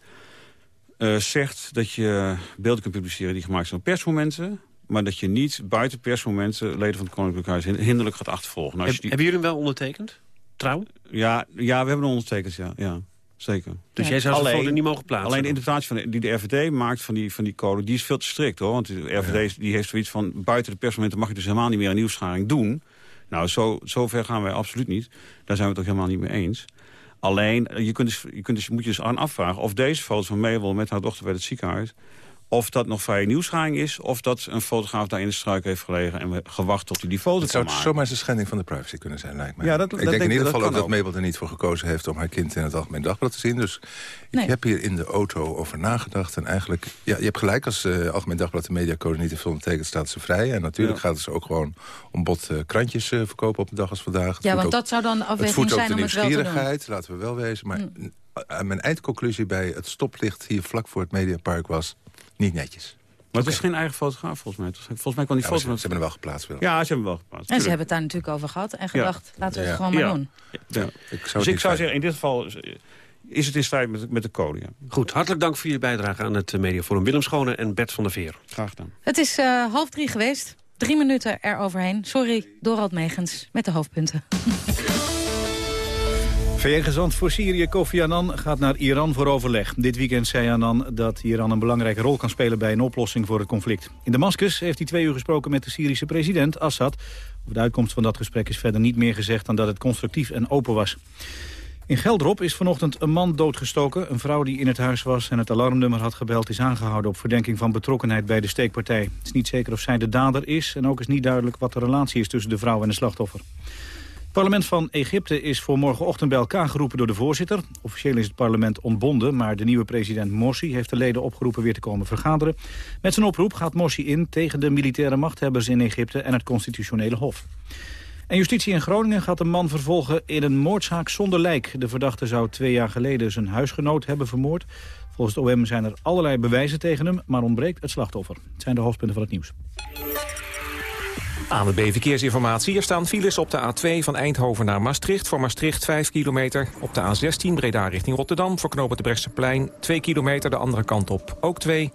eh, zegt dat je beelden kunt publiceren die gemaakt zijn op persmomenten... maar dat je niet buiten persmomenten leden van het Koninklijk Huis hin- hinderlijk gaat achtervolgen. Nou, Heb- die- Hebben jullie hem wel ondertekend? Trouw? ja, ja, we hebben hem ondertekend, ja. ja zeker. Dus jij zou foto niet mogen plaatsen? Alleen de interpretatie van de, die de RVD maakt van die, van die code... die is veel te strikt, hoor. Want de RVD die heeft zoiets van... buiten de persmomenten mag je dus helemaal niet meer een nieuwsscharing doen. Nou, zo, zo ver gaan wij absoluut niet. Daar zijn we het ook helemaal niet mee eens. Alleen, je, kunt dus, je, kunt dus, moet je dus aan afvragen... of deze foto's van Mabel met haar dochter bij het ziekenhuis... of dat nog vrije nieuwsscharing is... of dat een fotograaf daar in de struik heeft gelegen... en we gewacht tot hij die foto Het kan zou maken. zomaar eens een schending van de privacy kunnen zijn, lijkt mij. Ja, dat- ik dat denk denk in ieder dat geval ook dat Mabel er niet voor gekozen heeft... om haar kind in het Algemeen Dagblad te zien. Dus Nee. ik heb hier in de auto over nagedacht. En eigenlijk, ja, je hebt gelijk, als eh Algemeen Dagblad de mediacode niet heeft ondertekend... staat ze vrij. En natuurlijk Ja. gaat ze ook gewoon om bod eh, krantjes eh, verkopen op een dag als vandaag. Het Ja, want ook- dat zou dan de Het afweging ook zijn de om het wel te doen. nieuwsgierigheid, laten we wel wezen. Maar eh, mijn eindconclusie bij het stoplicht hier vlak voor het Mediapark was... niet netjes. Maar het is geen eigen fotograaf, volgens mij. Volgens mij kan die Ja, foto... ze, ze hebben hem wel geplaatst. Wel. Ja, ze hebben hem wel geplaatst. En ze hebben het daar natuurlijk over gehad en gedacht, laten we het Ja. gewoon maar Ja. doen. Ja. Ik zou dus ik zou zeggen, in dit geval is het in strijd met, met de code. Ja. Goed, hartelijk dank voor jullie bijdrage aan het eh, Mediaforum. Willem Schone en Bert van der Veer. Graag gedaan. Het is eh, half drie geweest. Drie minuten eroverheen. Sorry, Dorald Megens met de hoofdpunten. VN-gezant voor Syrië Kofi Annan gaat naar Iran voor overleg. Dit weekend zei Annan dat Iran een belangrijke rol kan spelen bij een oplossing voor het conflict. In Damascus heeft hij twee uur gesproken met de Syrische president Assad. De uitkomst van dat gesprek is verder niet meer gezegd dan dat het constructief en open was. In Geldrop is vanochtend een man doodgestoken. Een vrouw die in het huis was en het alarmnummer had gebeld... is aangehouden op verdenking van betrokkenheid bij de steekpartij. Het is niet zeker of zij de dader is... en ook is niet duidelijk wat de relatie is tussen de vrouw en de slachtoffer. Het parlement van Egypte is voor morgenochtend bij elkaar geroepen door de voorzitter. Officieel is het parlement ontbonden, maar de nieuwe president Morsi heeft de leden opgeroepen weer te komen vergaderen. Met zijn oproep gaat Morsi in tegen de militaire machthebbers in Egypte en het constitutionele hof. En justitie in Groningen gaat een man vervolgen in een moordzaak zonder lijk. De verdachte zou twee jaar geleden zijn huisgenoot hebben vermoord. Volgens het OM zijn er allerlei bewijzen tegen hem, maar ontbreekt het slachtoffer. Het zijn de hoofdpunten van het nieuws. Aan de B-verkeersinformatie. Er staan files op de A2 van Eindhoven naar Maastricht. Voor Maastricht 5 kilometer. Op de A16 Breda richting Rotterdam. Voor knopen de Brechtseplein 2 kilometer. De andere kant op ook 2.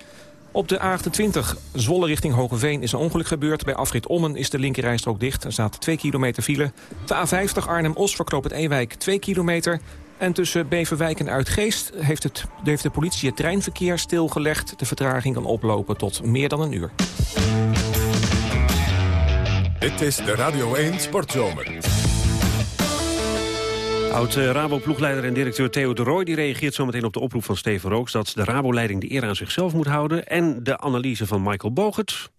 Op de A28 Zwolle richting Hogeveen is een ongeluk gebeurd. Bij afrit Ommen is de linkerrijstrook dicht. Er staat 2 kilometer file. De A50 Arnhem-Os voor knoop het Ewijk 2 kilometer. En tussen Beverwijk en Uitgeest heeft, het, heeft de politie het treinverkeer stilgelegd. De vertraging kan oplopen tot meer dan een uur. Dit is de Radio 1 Sportzomer. Oud-Rabo-ploegleider en directeur Theo de Rooij die reageert zometeen op de oproep van Steven Rooks... dat de Rabo-leiding de eer aan zichzelf moet houden... en de analyse van Michael Bogert.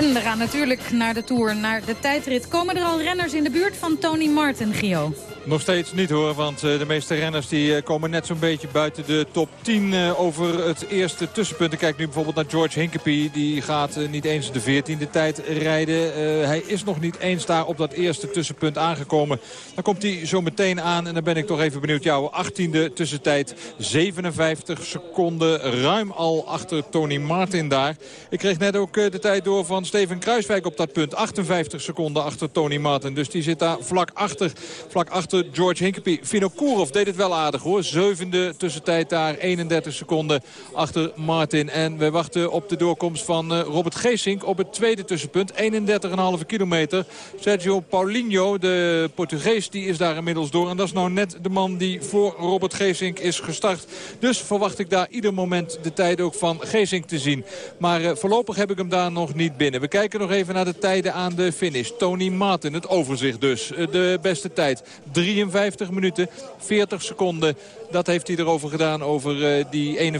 En we gaan natuurlijk naar de Tour, naar de tijdrit. Komen er al renners in de buurt van Tony Martin, Gio? Nog steeds niet hoor, want eh, de meeste renners die eh, komen net zo'n beetje buiten de top 10 eh, over het eerste tussenpunt. Ik kijk nu bijvoorbeeld naar George Hinkepie. Die gaat niet eens de 14e tijd rijden. hij is nog niet eens daar op dat eerste tussenpunt aangekomen. Dan komt hij zo meteen aan en dan ben ik toch even benieuwd. Jouw 18e tussentijd, 57 seconden, ruim al achter Tony Martin daar. Ik kreeg net ook de tijd door van Steven Kruiswijk op dat punt. 58 seconden achter Tony Martin. Dus die zit daar vlak achter, vlak achter George Hinkepie. Vinokourov deed het wel aardig hoor. Zevende tussentijd daar. 31 seconden achter Martin. En we wachten op de doorkomst van uh, Robert Geesink op het tweede tussenpunt. 31,5 kilometer. Sergio Paulinho, de Portugees, die is daar inmiddels door. En dat is nou net de man die voor Robert Geesink is gestart. Dus verwacht ik daar ieder moment de tijd ook van Geesink te zien. Maar uh, voorlopig heb ik hem daar nog niet binnen. We kijken nog even naar de tijden aan de finish. Tony Martin, het overzicht dus. Uh, de beste tijd. 53 minuten, 40 seconden. Dat heeft hij erover gedaan over uh, die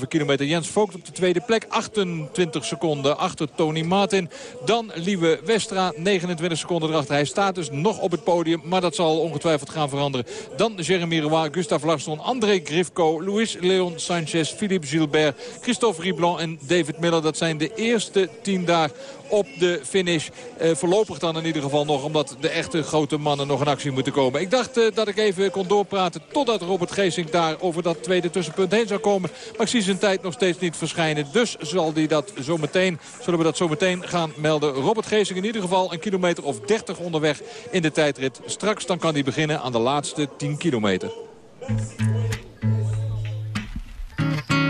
41,5 kilometer. Jens Vogt op de tweede plek, 28 seconden achter Tony Martin. Dan Lieve Westra, 29 seconden erachter. Hij staat dus nog op het podium, maar dat zal ongetwijfeld gaan veranderen. Dan Jeremy Roy, Gustav Larsson, André Grifko, Luis Leon Sanchez, Philippe Gilbert, Christophe Riblon en David Miller. Dat zijn de eerste tien daar op de finish. Uh, voorlopig dan in ieder geval nog, omdat de echte grote mannen nog in actie moeten komen. Ik dacht uh, dat ik even kon doorpraten totdat Robert Geesink daar over dat tweede tussenpunt heen zou komen. Maar ik zie zijn tijd nog steeds niet verschijnen. Dus zal die dat zo meteen, zullen we dat zo meteen gaan melden. Robert Geesink in ieder geval een kilometer of 30 onderweg in de tijdrit. Straks dan kan hij beginnen aan de laatste 10 kilometer.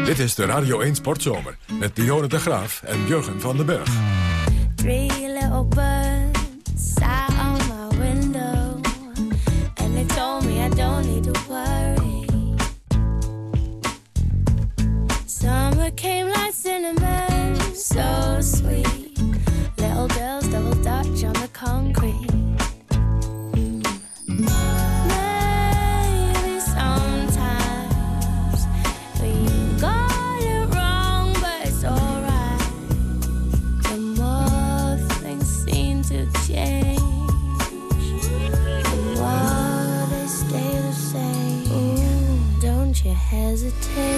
Dit is de Radio 1 Sportzomer met Dionne de Graaf en Jurgen van den Berg. Three little birds sat on my window And they told me I don't need to worry. Summer came like cinnamon, so sweet. Little girls double dutch on the concrete hesitate.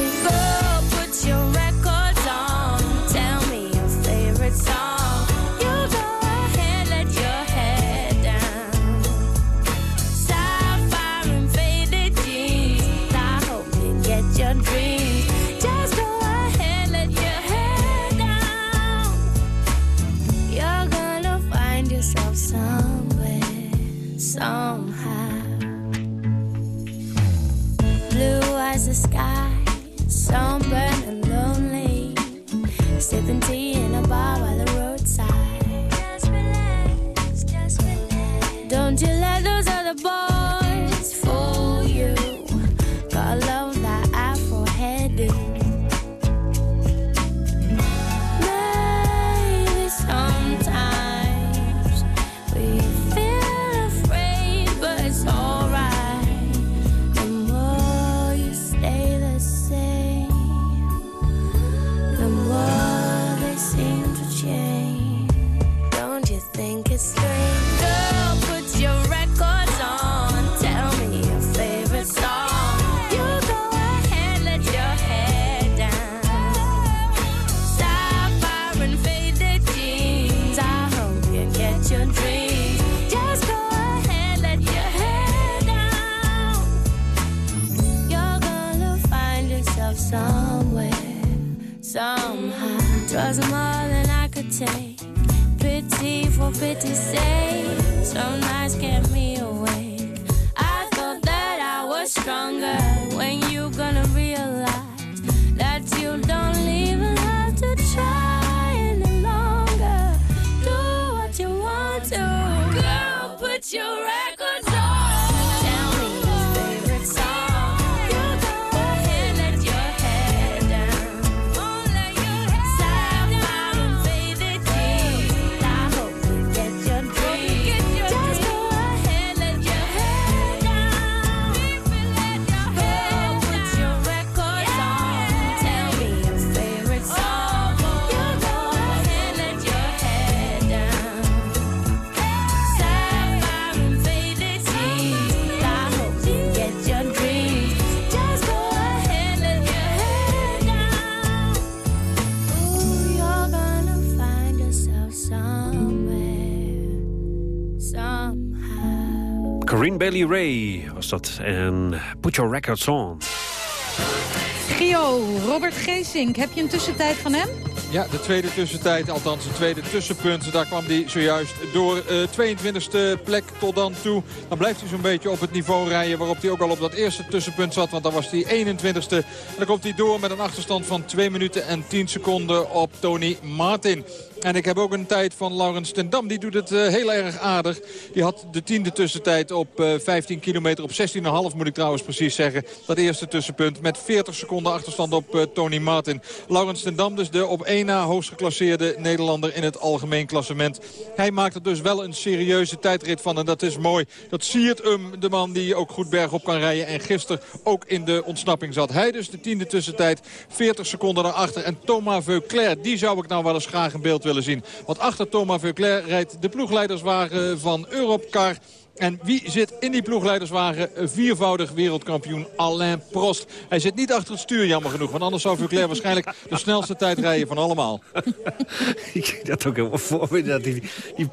Corinne Bailey Ray was dat. En Put Your Records On. Gio, Robert Geesink, heb je een tussentijd van hem? Ja, de tweede tussentijd, althans het tweede tussenpunt. Daar kwam hij zojuist door. Uh, 22e plek tot dan toe. Dan blijft hij zo'n beetje op het niveau rijden waarop hij ook al op dat eerste tussenpunt zat. Want dan was hij 21e. En dan komt hij door met een achterstand van 2 minuten en 10 seconden op Tony Martin. En ik heb ook een tijd van Laurens ten Dam. Die doet het uh, heel erg aardig. Die had de tiende tussentijd op uh, 15 kilometer. Op 16,5 moet ik trouwens precies zeggen. Dat eerste tussenpunt met 40 seconden achterstand op uh, Tony Martin. Laurens ten Dam dus de op 1 na hoogst geclasseerde Nederlander in het algemeen klassement. Hij maakt er dus wel een serieuze tijdrit van. En dat is mooi. Dat siert hem, de man die ook goed bergop kan rijden. En gisteren ook in de ontsnapping zat. Hij dus de tiende tussentijd. 40 seconden daarachter. En Thomas Veuclair, die zou ik nou wel eens graag in beeld willen zien. Want achter Thomas Veuclair rijdt de ploegleiderswagen van Europcar. En wie zit in die ploegleiderswagen? Viervoudig wereldkampioen Alain Prost. Hij zit niet achter het stuur, jammer genoeg. Want anders zou Veuclair waarschijnlijk de snelste tijd rijden van allemaal. [LAUGHS] Ik zie dat ook helemaal voor me. Dat die,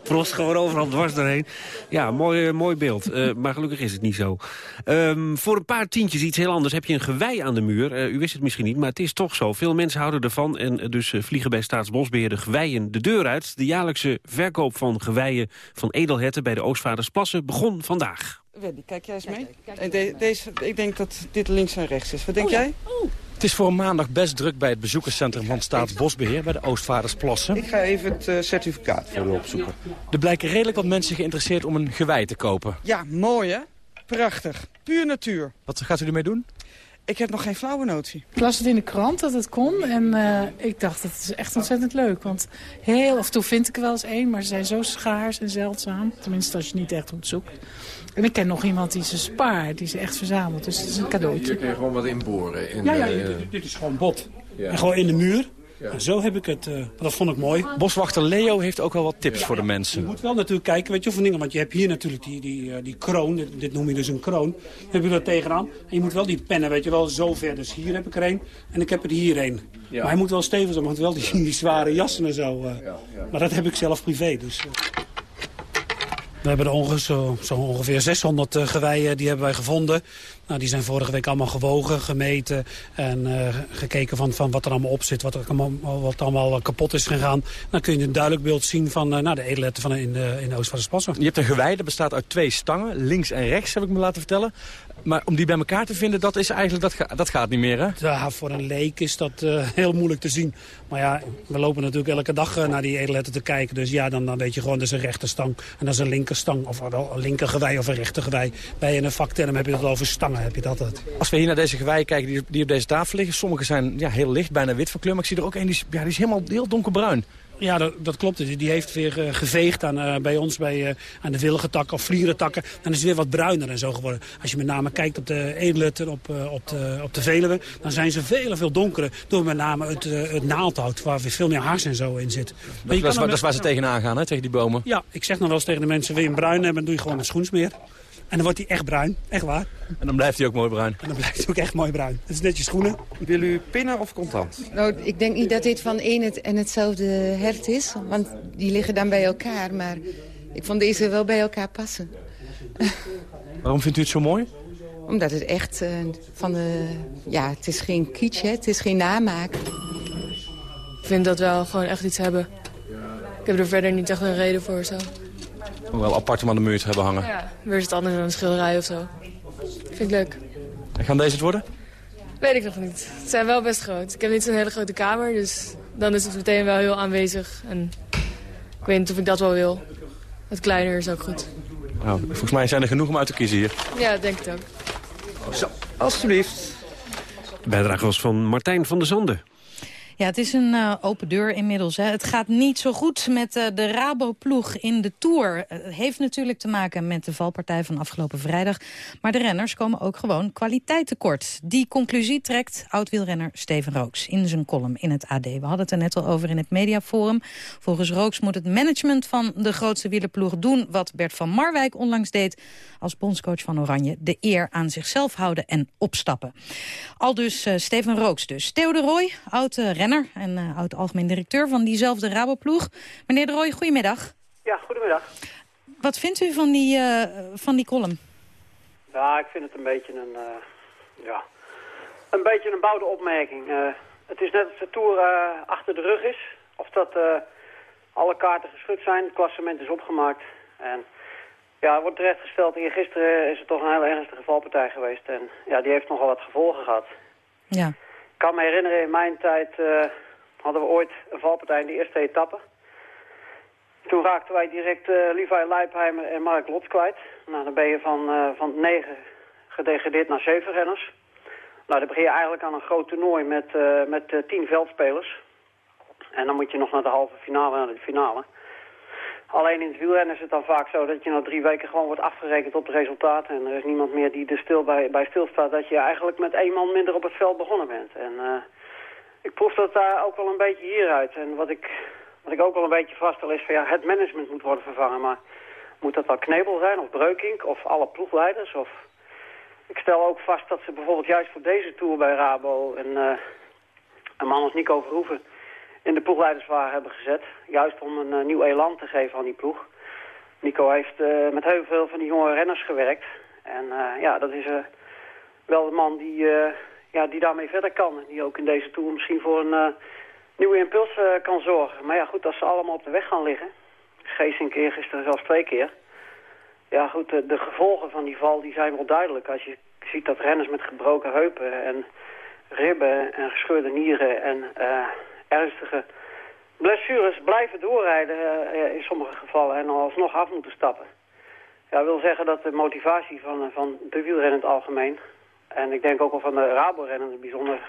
Prost gewoon overal dwars doorheen. Ja, mooi, uh, mooi beeld. Uh, maar gelukkig is het niet zo. Um, voor een paar tientjes iets heel anders heb je een gewei aan de muur. Uh, u wist het misschien niet, maar het is toch zo. Veel mensen houden ervan en dus vliegen bij Staatsbosbeheer de geweien de deur uit. De jaarlijkse verkoop van geweien van edelherten bij de Oostvaardersplassen begon vandaag. Wendy, kijk jij eens mee? Kijk, de, deze, ik denk dat dit links en rechts is. Wat denk oh, ja. jij? Oh. Het is voor een maandag best druk bij het bezoekerscentrum van Staatsbosbeheer... bij de Oostvaardersplassen. Ik ga even het uh, certificaat voor u opzoeken. Er blijken redelijk wat mensen geïnteresseerd om een gewei te kopen. Ja, mooi hè? Prachtig. Puur natuur. Wat gaat u ermee doen? Ik heb nog geen flauwe notie. Ik las het in de krant dat het kon en uh, ik dacht dat is echt ontzettend leuk. Want heel af en toe vind ik er wel eens één, maar ze zijn zo schaars en zeldzaam. Tenminste als je niet echt op zoekt. En ik ken nog iemand die ze spaart, die ze echt verzamelt. Dus het is een cadeautje. Je gewoon wat inboren. In ja, ja de, dit, dit, is gewoon bot. Ja. En gewoon in de muur. Ja. En zo heb ik het, uh, dat vond ik mooi. Boswachter Leo heeft ook wel wat tips ja, voor de mensen. Je moet wel natuurlijk kijken, weet je, van dingen. Want je hebt hier natuurlijk die, die, uh, die kroon, dit, dit, noem je dus een kroon. Heb je dat tegenaan. En je moet wel die pennen, weet je wel, zo ver. Dus hier heb ik er een en ik heb er hier een. Ja. Maar hij moet wel stevig zijn, want wel die, die zware jassen en zo. Uh, maar dat heb ik zelf privé, dus... We hebben er ongeveer, zo, zo ongeveer 600 uh, geweien die hebben wij gevonden. Nou, die zijn vorige week allemaal gewogen, gemeten en uh, gekeken van, van wat er allemaal op zit, wat er allemaal, wat allemaal kapot is gegaan. Dan kun je een duidelijk beeld zien van nou, de edelherten van in, uh, in Oostvaardersplassen. Je hebt een gewei, dat bestaat uit twee stangen, links en rechts heb ik me laten vertellen. Maar om die bij elkaar te vinden, dat, is eigenlijk, dat, ga, dat gaat niet meer, hè? Ja, voor een leek is dat uh, heel moeilijk te zien. Maar ja, we lopen natuurlijk elke dag uh, naar die edelherten te kijken. Dus ja, dan, dan weet je gewoon, dat is een rechterstang en dat is een linkerstang. Of een linkergewei of een rechtergewei. Bij een vakterm heb je dat over stangen, heb je dat het. Als we hier naar deze geweien kijken die, die op deze tafel liggen. Sommige zijn ja, heel licht, bijna wit van kleur. Maar ik zie er ook een, die is, ja, die is helemaal heel donkerbruin. Ja, dat, dat, klopt. Die heeft weer uh, geveegd aan, uh, bij ons bij, uh, aan de wilgentakken of vlierentakken. Dan is het weer wat bruiner en zo geworden. Als je met name kijkt op de edelhutten op, op, de, op de Veluwe... dan zijn ze veel en veel donkerder door met name het, het naaldhout... waar weer veel meer hars en zo in zit. Dat, is, waar, dat is waar ze tegenaan gaan, hè, tegen die bomen? Ja, ik zeg nog wel eens tegen de mensen... wil je een bruin hebben, doe je gewoon een schoensmeer. En dan wordt hij echt bruin, echt waar. En dan blijft hij ook mooi bruin. En dan blijft hij ook echt mooi bruin. Het is net je schoenen. Wil u pinnen of contant? Nou, ik denk niet dat dit van één en hetzelfde hert is. Want die liggen dan bij elkaar. Maar ik vond deze wel bij elkaar passen. [LAUGHS] Waarom vindt u het zo mooi? Omdat het echt uh, van de... Ja, het is geen kitsch, hè? het is geen namaak. Ik vind dat wel gewoon echt iets hebben. Ik heb er verder niet echt een reden voor zo. Wel apart om aan de muur te hebben hangen. Ja, weer is het anders dan een schilderij of zo. Vind ik leuk. En gaan deze het worden? Weet ik nog niet. Ze zijn wel best groot. Ik heb niet zo'n hele grote kamer, dus dan is het meteen wel heel aanwezig. En ik weet niet of ik dat wel wil. Het kleiner is ook goed. Nou, volgens mij zijn er genoeg om uit te kiezen hier. Ja, denk ik ook. Zo, alstublieft. De bijdrage was van Martijn van der Zanden. Ja, het is een uh, open deur inmiddels. Het gaat niet zo goed met uh, de Rabo-ploeg in de Tour. Het heeft natuurlijk te maken met de valpartij van afgelopen vrijdag. Maar de renners komen ook gewoon kwaliteit tekort. Die conclusie trekt oud-wielrenner Steven Rooks in zijn column in het AD. We hadden het er net al over in het mediaforum. Volgens Rooks moet het management van de grootste wielerploeg doen... wat Bert van Marwijk onlangs deed als bondscoach van Oranje. De eer aan zichzelf houden en opstappen. Al dus Steven Rooks dus. Theo de Roy, oud renner en uh, oud-algemeen directeur van diezelfde Raboploeg. Meneer de Rooij, goedemiddag. Ja, goedemiddag. wat vindt u van die, uh, van die column? Ja, ik vind het een beetje een, uh, ja, een, beetje een bouwde opmerking. Het is net als de Tour achter de rug is. Of dat alle kaarten geschud zijn, het klassement is opgemaakt. En ja, wordt terechtgesteld. Hier gisteren is het toch een heel ernstige valpartij geweest. En ja, die heeft nogal wat gevolgen gehad. Ja. Kan me herinneren, in mijn tijd hadden we ooit een valpartij in de eerste etappe. Toen raakten wij direct uh, Levi Leipheimer en Mark Lots kwijt. Nou, dan ben je van, uh, van negen gedegradeerd naar zeven renners. Nou, dan begin je eigenlijk aan een groot toernooi met, uh, met tien veldspelers. En dan moet je nog naar de halve finale naar de finale. Alleen in het wielrennen is het dan vaak zo dat je na drie weken gewoon wordt afgerekend op de resultaten. En er is niemand meer die er stil bij, bij stilstaat dat je eigenlijk met één man minder op het veld begonnen bent. En ik proef dat daar ook wel een beetje hieruit. En wat ik wat ik ook wel een beetje vaststel is van ja, het management moet worden vervangen. Maar moet dat dan Knebel zijn of Breukink of alle ploegleiders? Of... Ik stel ook vast dat ze bijvoorbeeld juist voor deze Tour bij Rabo een, uh, een man als Nico Verhoeven in de ploegleiderswagen hebben gezet. Juist om een uh, nieuw elan te geven aan die ploeg. Nico heeft uh, met heel veel van die jonge renners gewerkt. En ja, dat is wel de man die, ja, die daarmee verder kan. Die ook in deze Tour misschien voor een nieuwe impuls kan zorgen. Maar ja, goed, als ze allemaal op de weg gaan liggen... Geesink gisteren zelfs twee keer... Ja, goed, de, gevolgen van die val die zijn wel duidelijk. Als je ziet dat renners met gebroken heupen en ribben en gescheurde nieren... en ernstige blessures blijven doorrijden uh, in sommige gevallen... en alsnog af moeten stappen. Ja, wil zeggen dat de motivatie van, van de wielrennen in het algemeen... en ik denk ook wel van de Rabo-rennen bijzonder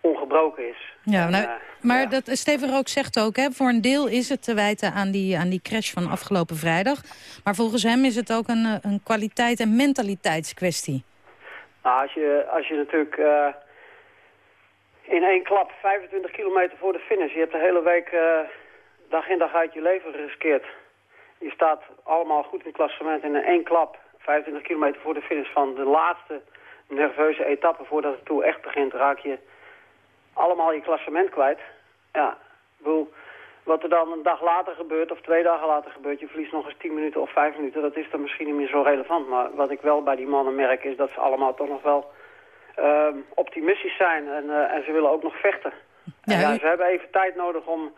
ongebroken is. Ja, nou, maar dat, Steven Rook zegt ook, hè, voor een deel is het te wijten aan die, aan die crash van afgelopen vrijdag. Maar volgens hem is het ook een, eh, een kwaliteit- en mentaliteitskwestie. Nou, als je, als je natuurlijk uh, in één klap 25 kilometer voor de finish... je hebt de hele week dag in dag uit je leven geriskeerd. Je staat allemaal goed in het klassement en in één klap... 25 kilometer voor de finish van de laatste nerveuze etappe... voordat het toe echt begint, raak je allemaal je klassement kwijt. Ja, bedoel, wat er dan een dag later gebeurt of twee dagen later gebeurt... je verliest nog eens tien minuten of vijf minuten, dat is dan misschien niet meer zo relevant. Maar wat ik wel bij die mannen merk is dat ze allemaal toch nog wel optimistisch zijn. En, uh, en ze willen ook nog vechten. Ja, ja, ze hebben even tijd nodig om,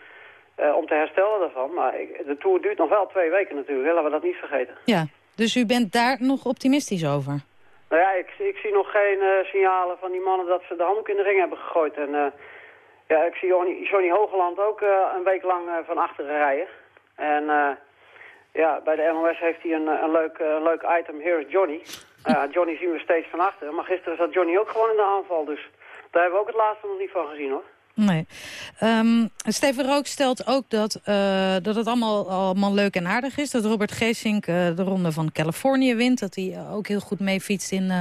uh, om te herstellen daarvan. Maar ik, de Tour duurt nog wel twee weken natuurlijk, laten we dat niet vergeten. Ja, dus u bent daar nog optimistisch over? Nou ja, ik, ik zie nog geen uh, signalen van die mannen dat ze de handdoek in de ring hebben gegooid. En uh, ja, ik zie Johnny, Johnny Hogeland ook een week lang van achteren rijden. En ja, bij de NOS heeft hij een, een, leuk, een leuk item, Here is Johnny. Johnny zien we steeds van achteren. Maar gisteren zat Johnny ook gewoon in de aanval, dus daar hebben we ook het laatste nog niet van gezien hoor. Nee. Um, Steven Rook stelt ook dat, uh, dat het allemaal, allemaal leuk en aardig is. Dat Robert Geesink uh, de ronde van Californië wint. Dat hij ook heel goed meefietst in uh,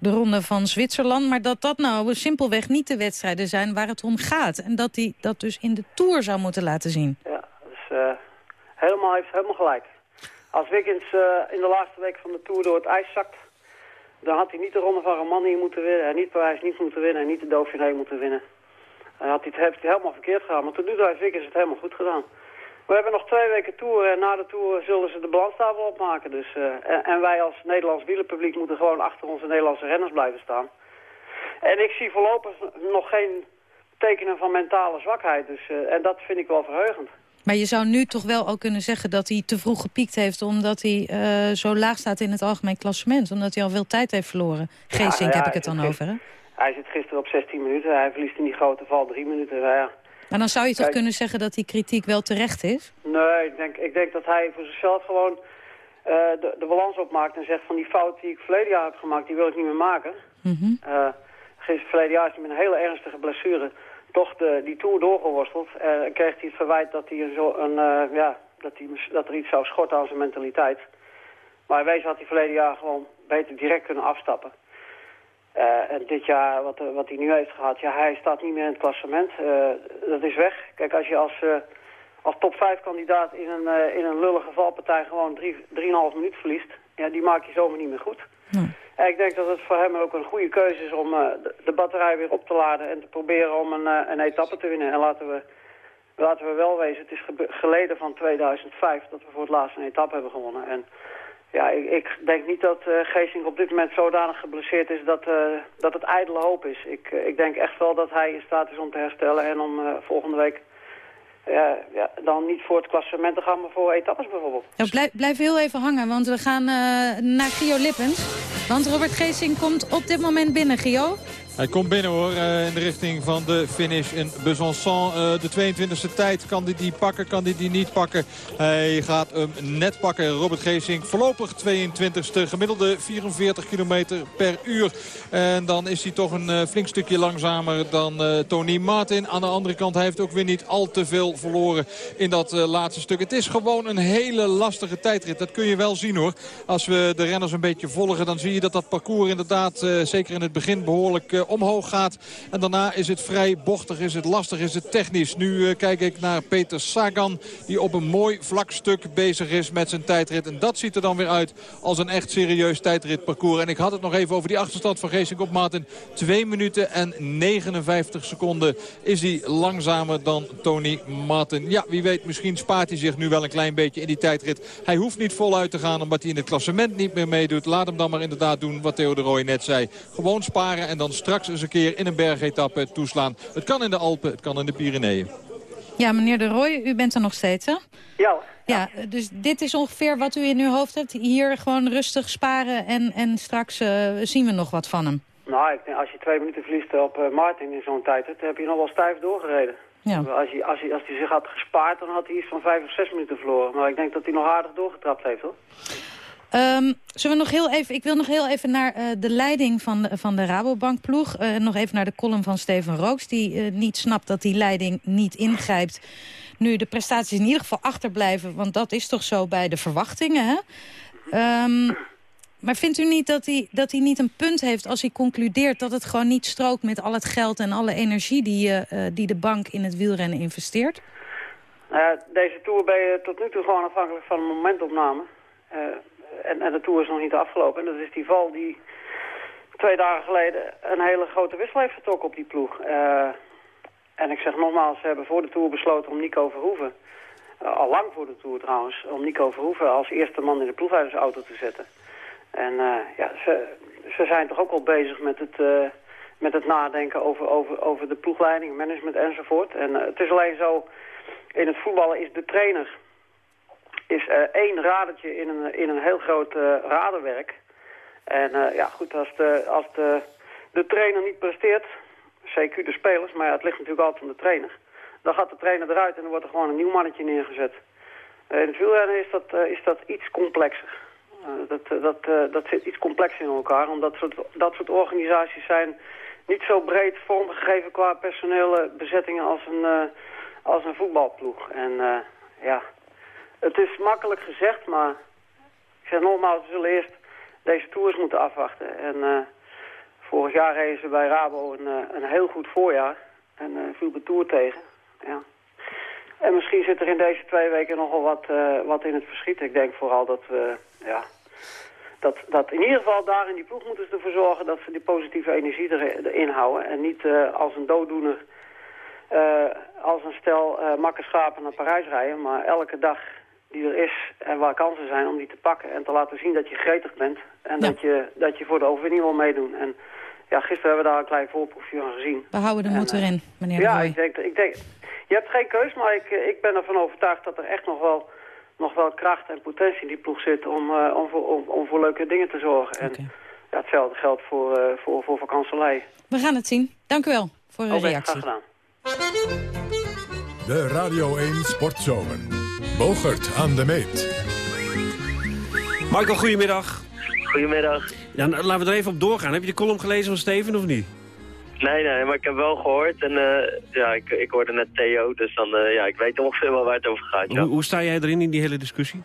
de ronde van Zwitserland. Maar dat dat nou simpelweg niet de wedstrijden zijn waar het om gaat. En dat hij dat dus in de Tour zou moeten laten zien. Ja, dus helemaal, heeft helemaal gelijk. Als Wiggins in de laatste week van de Tour door het ijs zakt... dan had hij niet de ronde van Romandie moeten winnen... en niet Parijs niet moeten winnen en niet de Dauphiné moeten winnen... Hij had hij het helemaal verkeerd gedaan. Maar tot nu toe heeft Vickers het helemaal goed gedaan. We hebben nog twee weken tour en na de tour zullen ze de balanstafel opmaken. Dus, uh, en, wij als Nederlands wielerpubliek moeten gewoon achter onze Nederlandse renners blijven staan. En ik zie voorlopig nog geen tekenen van mentale zwakheid. Dus, uh, en dat vind ik wel verheugend. Maar je zou nu toch wel ook kunnen zeggen dat hij te vroeg gepiekt heeft... omdat hij uh, zo laag staat in het algemeen klassement. Omdat hij al veel tijd heeft verloren. Ja, nou ja, heb ik het dan over, hè? Hij zit gisteren op 16 minuten. Hij verliest in die grote val 3 minuten. Ja. Maar dan zou je toch kunnen zeggen dat die kritiek wel terecht is? Nee, ik denk, ik denk dat hij voor zichzelf gewoon uh, de, de balans opmaakt en zegt van die fout die ik verleden jaar heb gemaakt, die wil ik niet meer maken. Mm -hmm. uh, gisteren verleden jaar is hij met een hele ernstige blessure toch die Tour doorgeworsteld. En kreeg hij het verwijt dat, hij zo een, ja, dat, hij, dat er iets zou schorten aan zijn mentaliteit. Maar wees had hij verleden jaar gewoon beter direct kunnen afstappen. Uh, en dit jaar, wat, wat hij nu heeft gehad, ja, hij staat niet meer in het klassement. Dat is weg. Kijk, als je als, als top 5 kandidaat in een, in een lullige valpartij gewoon 3,5 minuut verliest, ja, die maak je zomaar niet meer goed. Nee. Ik denk dat het voor hem ook een goede keuze is om de, de, batterij weer op te laden en te proberen om een, een etappe te winnen. En laten we laten we wel wezen, het is geleden van 2005 dat we voor het laatst een etappe hebben gewonnen. En ja, ik, ik denk niet dat eh Geesink op dit moment zodanig geblesseerd is dat, eh, dat het ijdele hoop is. Ik, eh, ik denk echt wel dat hij in staat is om te herstellen en om eh, volgende week ja, ja, dan niet voor het klassement te gaan, maar voor etappes bijvoorbeeld. Blijf, blijf heel even hangen, want we gaan eh, naar Gio Lippens. Want Robert Geesing komt op dit moment binnen, Gio. Hij komt binnen hoor, eh, in de richting van de finish in Besançon. Eh, de 22e tijd, kan hij die pakken, kan hij die niet pakken? Hij gaat hem net pakken. Robert Geesink voorlopig 22e, gemiddelde 44 km per uur. En dan is hij toch een eh, flink stukje langzamer dan Tony Martin. Aan de andere kant, hij heeft ook weer niet al te veel verloren in dat laatste stuk. Het is gewoon een hele lastige tijdrit, dat kun je wel zien hoor. Als we de renners een beetje volgen, dan zie je dat dat parcours inderdaad, zeker in het begin, behoorlijk eh, omhoog gaat. En daarna is het vrij bochtig, is het lastig, is het technisch. Nu eh, kijk ik naar Peter Sagan, die op een mooi vlak stuk bezig is met zijn tijdrit. En dat ziet er dan weer uit als een echt serieus tijdritparcours. En ik had het nog even over die achterstand van Geesink op Martin. 2 minuten en 59 seconden is hij langzamer dan Tony Martin. Ja, wie weet, misschien spaart hij zich nu wel een klein beetje in die tijdrit. Hij hoeft niet voluit te gaan omdat hij in het klassement niet meer meedoet. Laat hem dan maar inderdaad doen wat Theo de Rooij net zei. Gewoon sparen en dan straks eens een keer in een bergetappe toeslaan. Het kan in de Alpen, het kan in de Pyreneeën. Ja, meneer De Rooij, u bent er nog steeds, hè? Ja. Ja, dus dit is ongeveer wat u in uw hoofd hebt. Hier gewoon rustig sparen en, en straks eh, zien we nog wat van hem. Nou, ik denk, als je twee minuten verliest op eh, Martin in zo'n tijd, dan heb je nog wel stijf doorgereden. Ja. Als, hij, als, hij, als hij zich had gespaard, dan had hij iets van vijf of zes minuten verloren. Maar ik denk dat hij nog aardig doorgetrapt heeft, hoor. Ehm, zullen we nog heel even, ik wil nog heel even naar eh, de leiding van de, van de Rabobankploeg. Eh, nog even naar de column van Steven Rooks. Die eh, niet snapt dat die leiding niet ingrijpt. Nu de prestaties in ieder geval achterblijven. Want dat is toch zo bij de verwachtingen, hè? Ehm, maar vindt u niet dat hij, dat hij niet een punt heeft als hij concludeert... dat het gewoon niet strookt met al het geld en alle energie... die, die de bank in het wielrennen investeert? Deze Tour ben je tot nu toe gewoon afhankelijk van een momentopname. Eh, en, en de Tour is nog niet afgelopen. En dat is die val die twee dagen geleden een hele grote wissel heeft vertrokken op die ploeg. Eh, en ik zeg nogmaals, ze hebben voor de Tour besloten om Nico Verhoeven... eh, al lang voor de Tour trouwens, om Nico Verhoeven als eerste man in de ploegleidersauto te zetten. En eh, ja, ze, ze zijn toch ook al bezig met het, met het nadenken over, over, over de ploegleiding, management enzovoort. En het is alleen zo, in het voetballen is de trainer is één radertje in een, in een heel groot eh, raderwerk. En eh, ja, goed, als, de, als de, de trainer niet presteert, CQ de spelers, maar ja, het ligt natuurlijk altijd aan de trainer. Dan gaat de trainer eruit en dan wordt er gewoon een nieuw mannetje neergezet. Eh, in het wielrennen is dat, is dat iets complexer. Dat, dat, dat zit iets complexer in elkaar, omdat soort, dat soort organisaties zijn niet zo breed vormgegeven qua personele bezettingen als een, als een voetbalploeg. En ja, het is makkelijk gezegd, maar ik zeg nogmaals, we zullen eerst deze tours moeten afwachten. En eh, vorig jaar reden ze bij Rabo een, eh, een heel goed voorjaar en eh, viel de Tour tegen. Ja. En misschien zit er in deze twee weken nogal wat, wat in het verschiet. Ik denk vooral dat we, ja, dat, dat in ieder geval daar in die ploeg moeten ze ervoor zorgen dat ze die positieve energie er, erin houden. En niet als een dooddoener, als een stel schapen naar Parijs rijden. Maar elke dag die er is en waar kansen zijn om die te pakken. En te laten zien dat je gretig bent. En dat, je, dat je voor de overwinning wil meedoen. En ja, gisteren hebben we daar een klein voorproefje van gezien. We houden de moed eh, erin, meneer De ja, ik denk, ik denk, je hebt geen keus, maar ik, eh, ik ben ervan overtuigd dat er echt nog wel, nog wel kracht en potentie in die ploeg zit om, eh, om, voor, om, om voor leuke dingen te zorgen. En ja, hetzelfde geldt voor, eh voor, voor vakantielei. We gaan het zien. Dank u wel voor uw reactie. graag gedaan. De Radio 1 Sportzomer. Bogert aan de meet. Michael, goedemiddag. Goedemiddag. Ja, nou, laten we er even op doorgaan. Heb je de column gelezen van Steven of niet? Nee, nee, maar ik heb wel gehoord. En eh, ja, ik, ik hoorde net Theo, dus dan, eh, ja, ik weet ongeveer wel waar het over gaat. Ja. Hoe, hoe sta jij erin in die hele discussie?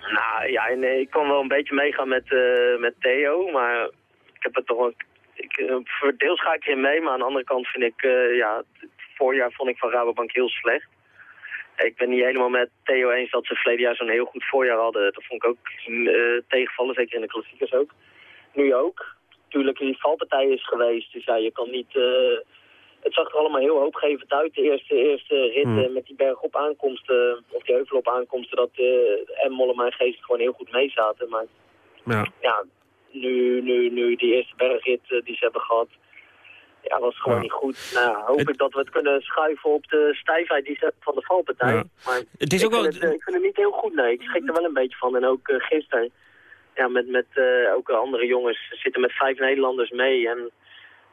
Nou ja, nee, ik kon wel een beetje meegaan met, eh, met Theo, maar ik heb het toch wel... Ik, eh, voor deels ga ik erin mee, maar aan de andere kant vind ik, eh, ja, het voorjaar vond ik van Rabobank heel slecht. Ik ben niet helemaal met Theo eens dat ze verleden jaar zo'n heel goed voorjaar hadden. Dat vond ik ook eh, tegenvallen, zeker in de klassiekers ook. Nu ook. Natuurlijk, die valpartij is geweest, dus ja, je kan niet... eh, het zag er allemaal heel hoopgevend uit. De eerste, eerste rit Hmm. eh, met die bergop aankomsten, of die heuvelop aankomsten, dat eh en Mollema en Geest gewoon heel goed mee zaten. Maar Ja. ja, nu, nu, nu die eerste bergrit die ze hebben gehad, ja, was gewoon Ja. niet goed. Nou, hoop ik dat we het kunnen schuiven op de stijfheid die ze hebben van de valpartij. Ja. Maar Het is ik, ook wel- vind het, eh, ik vind het niet heel goed, nee. Ik schrik er wel een beetje van. En ook eh, gisteren, ja, met, met eh, ook andere jongens, zitten met vijf Nederlanders mee. En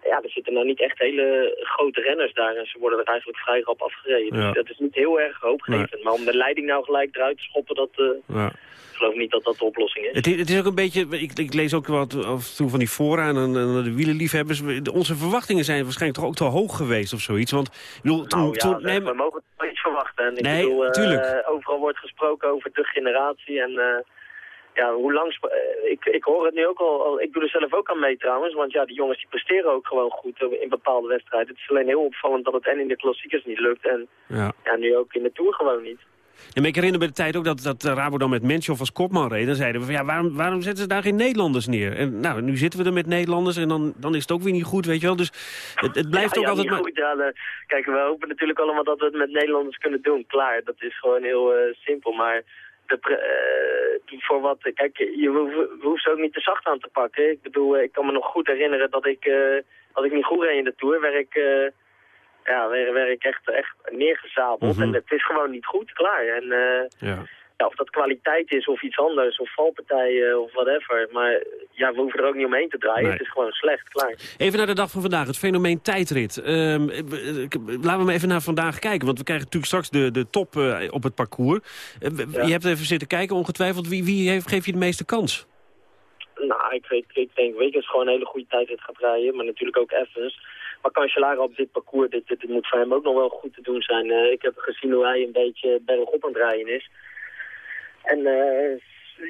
ja, er zitten nou niet echt hele grote renners daar. En ze worden er eigenlijk vrij rap afgereden. Ja. Dus dat is niet heel erg hoopgevend. Maar om de leiding nou gelijk eruit te schoppen, dat... eh, Ja. ik geloof niet dat dat de oplossing is. Het is, het is ook een beetje, ik, ik lees ook wat af en toe van die fora en, en de wielenliefhebbers. Onze verwachtingen zijn waarschijnlijk toch ook te hoog geweest of zoiets. Want ik bedoel, toen, Nou ja, toen, we, nee, we mogen toch iets verwachten. En ik Nee, bedoel, eh, overal wordt gesproken over de generatie. En eh, ja, hoe lang... eh, ik, ik hoor het nu ook al, al- Ik doe er zelf ook aan mee trouwens. Want ja, die jongens die presteren ook gewoon goed eh, in bepaalde wedstrijden. Het is alleen heel opvallend dat het en in de klassiekers niet lukt. En ja. ja, nu ook in de Tour gewoon niet. Ja, ik herinner me de tijd ook dat, dat Rabo dan met Menschhoff als kopman reed. Dan zeiden we van ja, waarom, waarom zetten ze daar geen Nederlanders neer? En nou, nu zitten we er met Nederlanders en dan, dan is het ook weer niet goed, weet je wel. Dus het, het blijft ja, ook ja, altijd maar... goed. Ja, de- kijk, we hopen natuurlijk allemaal dat we het met Nederlanders kunnen doen. Klaar, dat is gewoon heel eh, simpel. Maar de eh, voor wat... Kijk, je hoeft, ze ook niet te zacht aan te pakken. Ik bedoel, eh, ik kan me nog goed herinneren dat ik, eh, dat ik niet goed reed in de Tour. Werd ik, ja, werd, werd ik echt, echt neergezabeld. Mhm. En het is gewoon niet goed, klaar. En... Ja. Ja, of dat kwaliteit is of iets anders, of valpartijen of whatever. Maar ja, we hoeven er ook niet omheen te draaien. Nee. Het is gewoon slecht, klaar. Even naar de dag van vandaag, het fenomeen tijdrit. Ehm, eh, ik- laten we maar even naar vandaag kijken, want we krijgen natuurlijk straks de, de top eh, op het parcours. Eh, Ja. Je hebt even zitten kijken, ongetwijfeld. Wie, wie heeft, geeft je de meeste kans? Nou, ik, ik, ik denk Wiggins gewoon een hele goede tijdrit gaat rijden. Maar natuurlijk ook Evans. Maar Cancellara op dit parcours, dit, dit, dit moet voor hem ook nog wel goed te doen zijn. Eh, ik heb gezien hoe hij een beetje bergop aan het rijden is. En eh,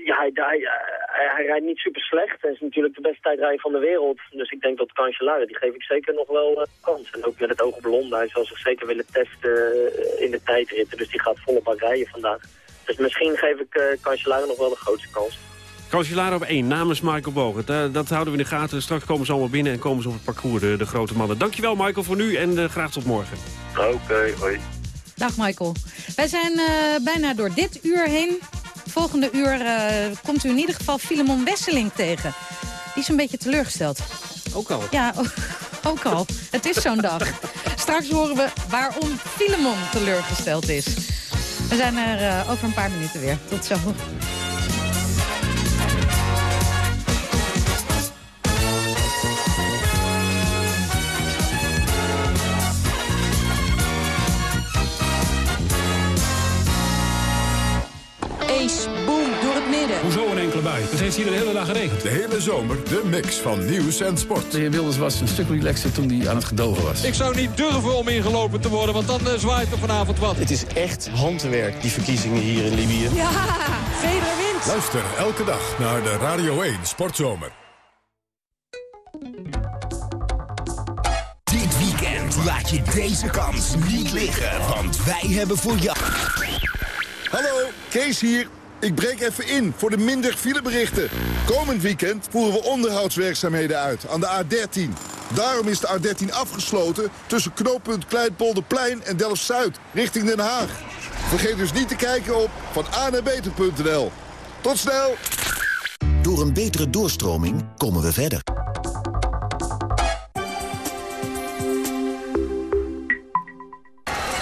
ja, hij, hij, hij, hij rijdt niet super slecht. Hij is natuurlijk de beste tijdrijder van de wereld. Dus ik denk dat Cancellara, die geef ik zeker nog wel eh, kans. En ook met het oog op Londen. Hij zal zich zeker willen testen eh, in de tijdritten. Dus die gaat volop aan rijden vandaag. Dus misschien geef ik eh Cancellara nog wel de grootste kans. Cancellara op één, namens Michael Bogert. Dat, dat houden we in de gaten. Straks komen ze allemaal binnen en komen ze op het parcours, de, de grote mannen. Dankjewel Michael voor nu en eh, graag tot morgen. Oké, hoi. Dag Michael. Wij zijn eh, bijna door dit uur heen. Volgende uur eh, komt u in ieder geval Filemon Wesseling tegen. Die is een beetje teleurgesteld. Ook al? Ja, [LAUGHS] ook al. Het is zo'n dag. Straks horen we waarom Filemon teleurgesteld is. We zijn er eh, over een paar minuten weer. Tot zo. Hoezo een enkele bui? Het heeft hier de hele dag geregend. De hele zomer de mix van nieuws en sport. De heer Wilders was een stuk relaxer toen hij aan het gedogen was. Ik zou niet durven om ingelopen te worden, want dan eh, zwaait er vanavond wat. Het is echt handwerk, die verkiezingen hier in Libië. Ja, Federer wint. Luister elke dag naar de Radio 1 Sportzomer. Dit weekend laat je deze kans niet liggen, want wij hebben voor jou... Hallo, Kees hier. Ik breek even in voor de minder fileberichten. Komend weekend voeren we onderhoudswerkzaamheden uit aan de A13. Daarom is de A13 afgesloten tussen knooppunt Kleinpolderplein en Delft-Zuid richting Den Haag. Vergeet dus niet te kijken op van beter.nl. Tot snel! Door een betere doorstroming komen we verder.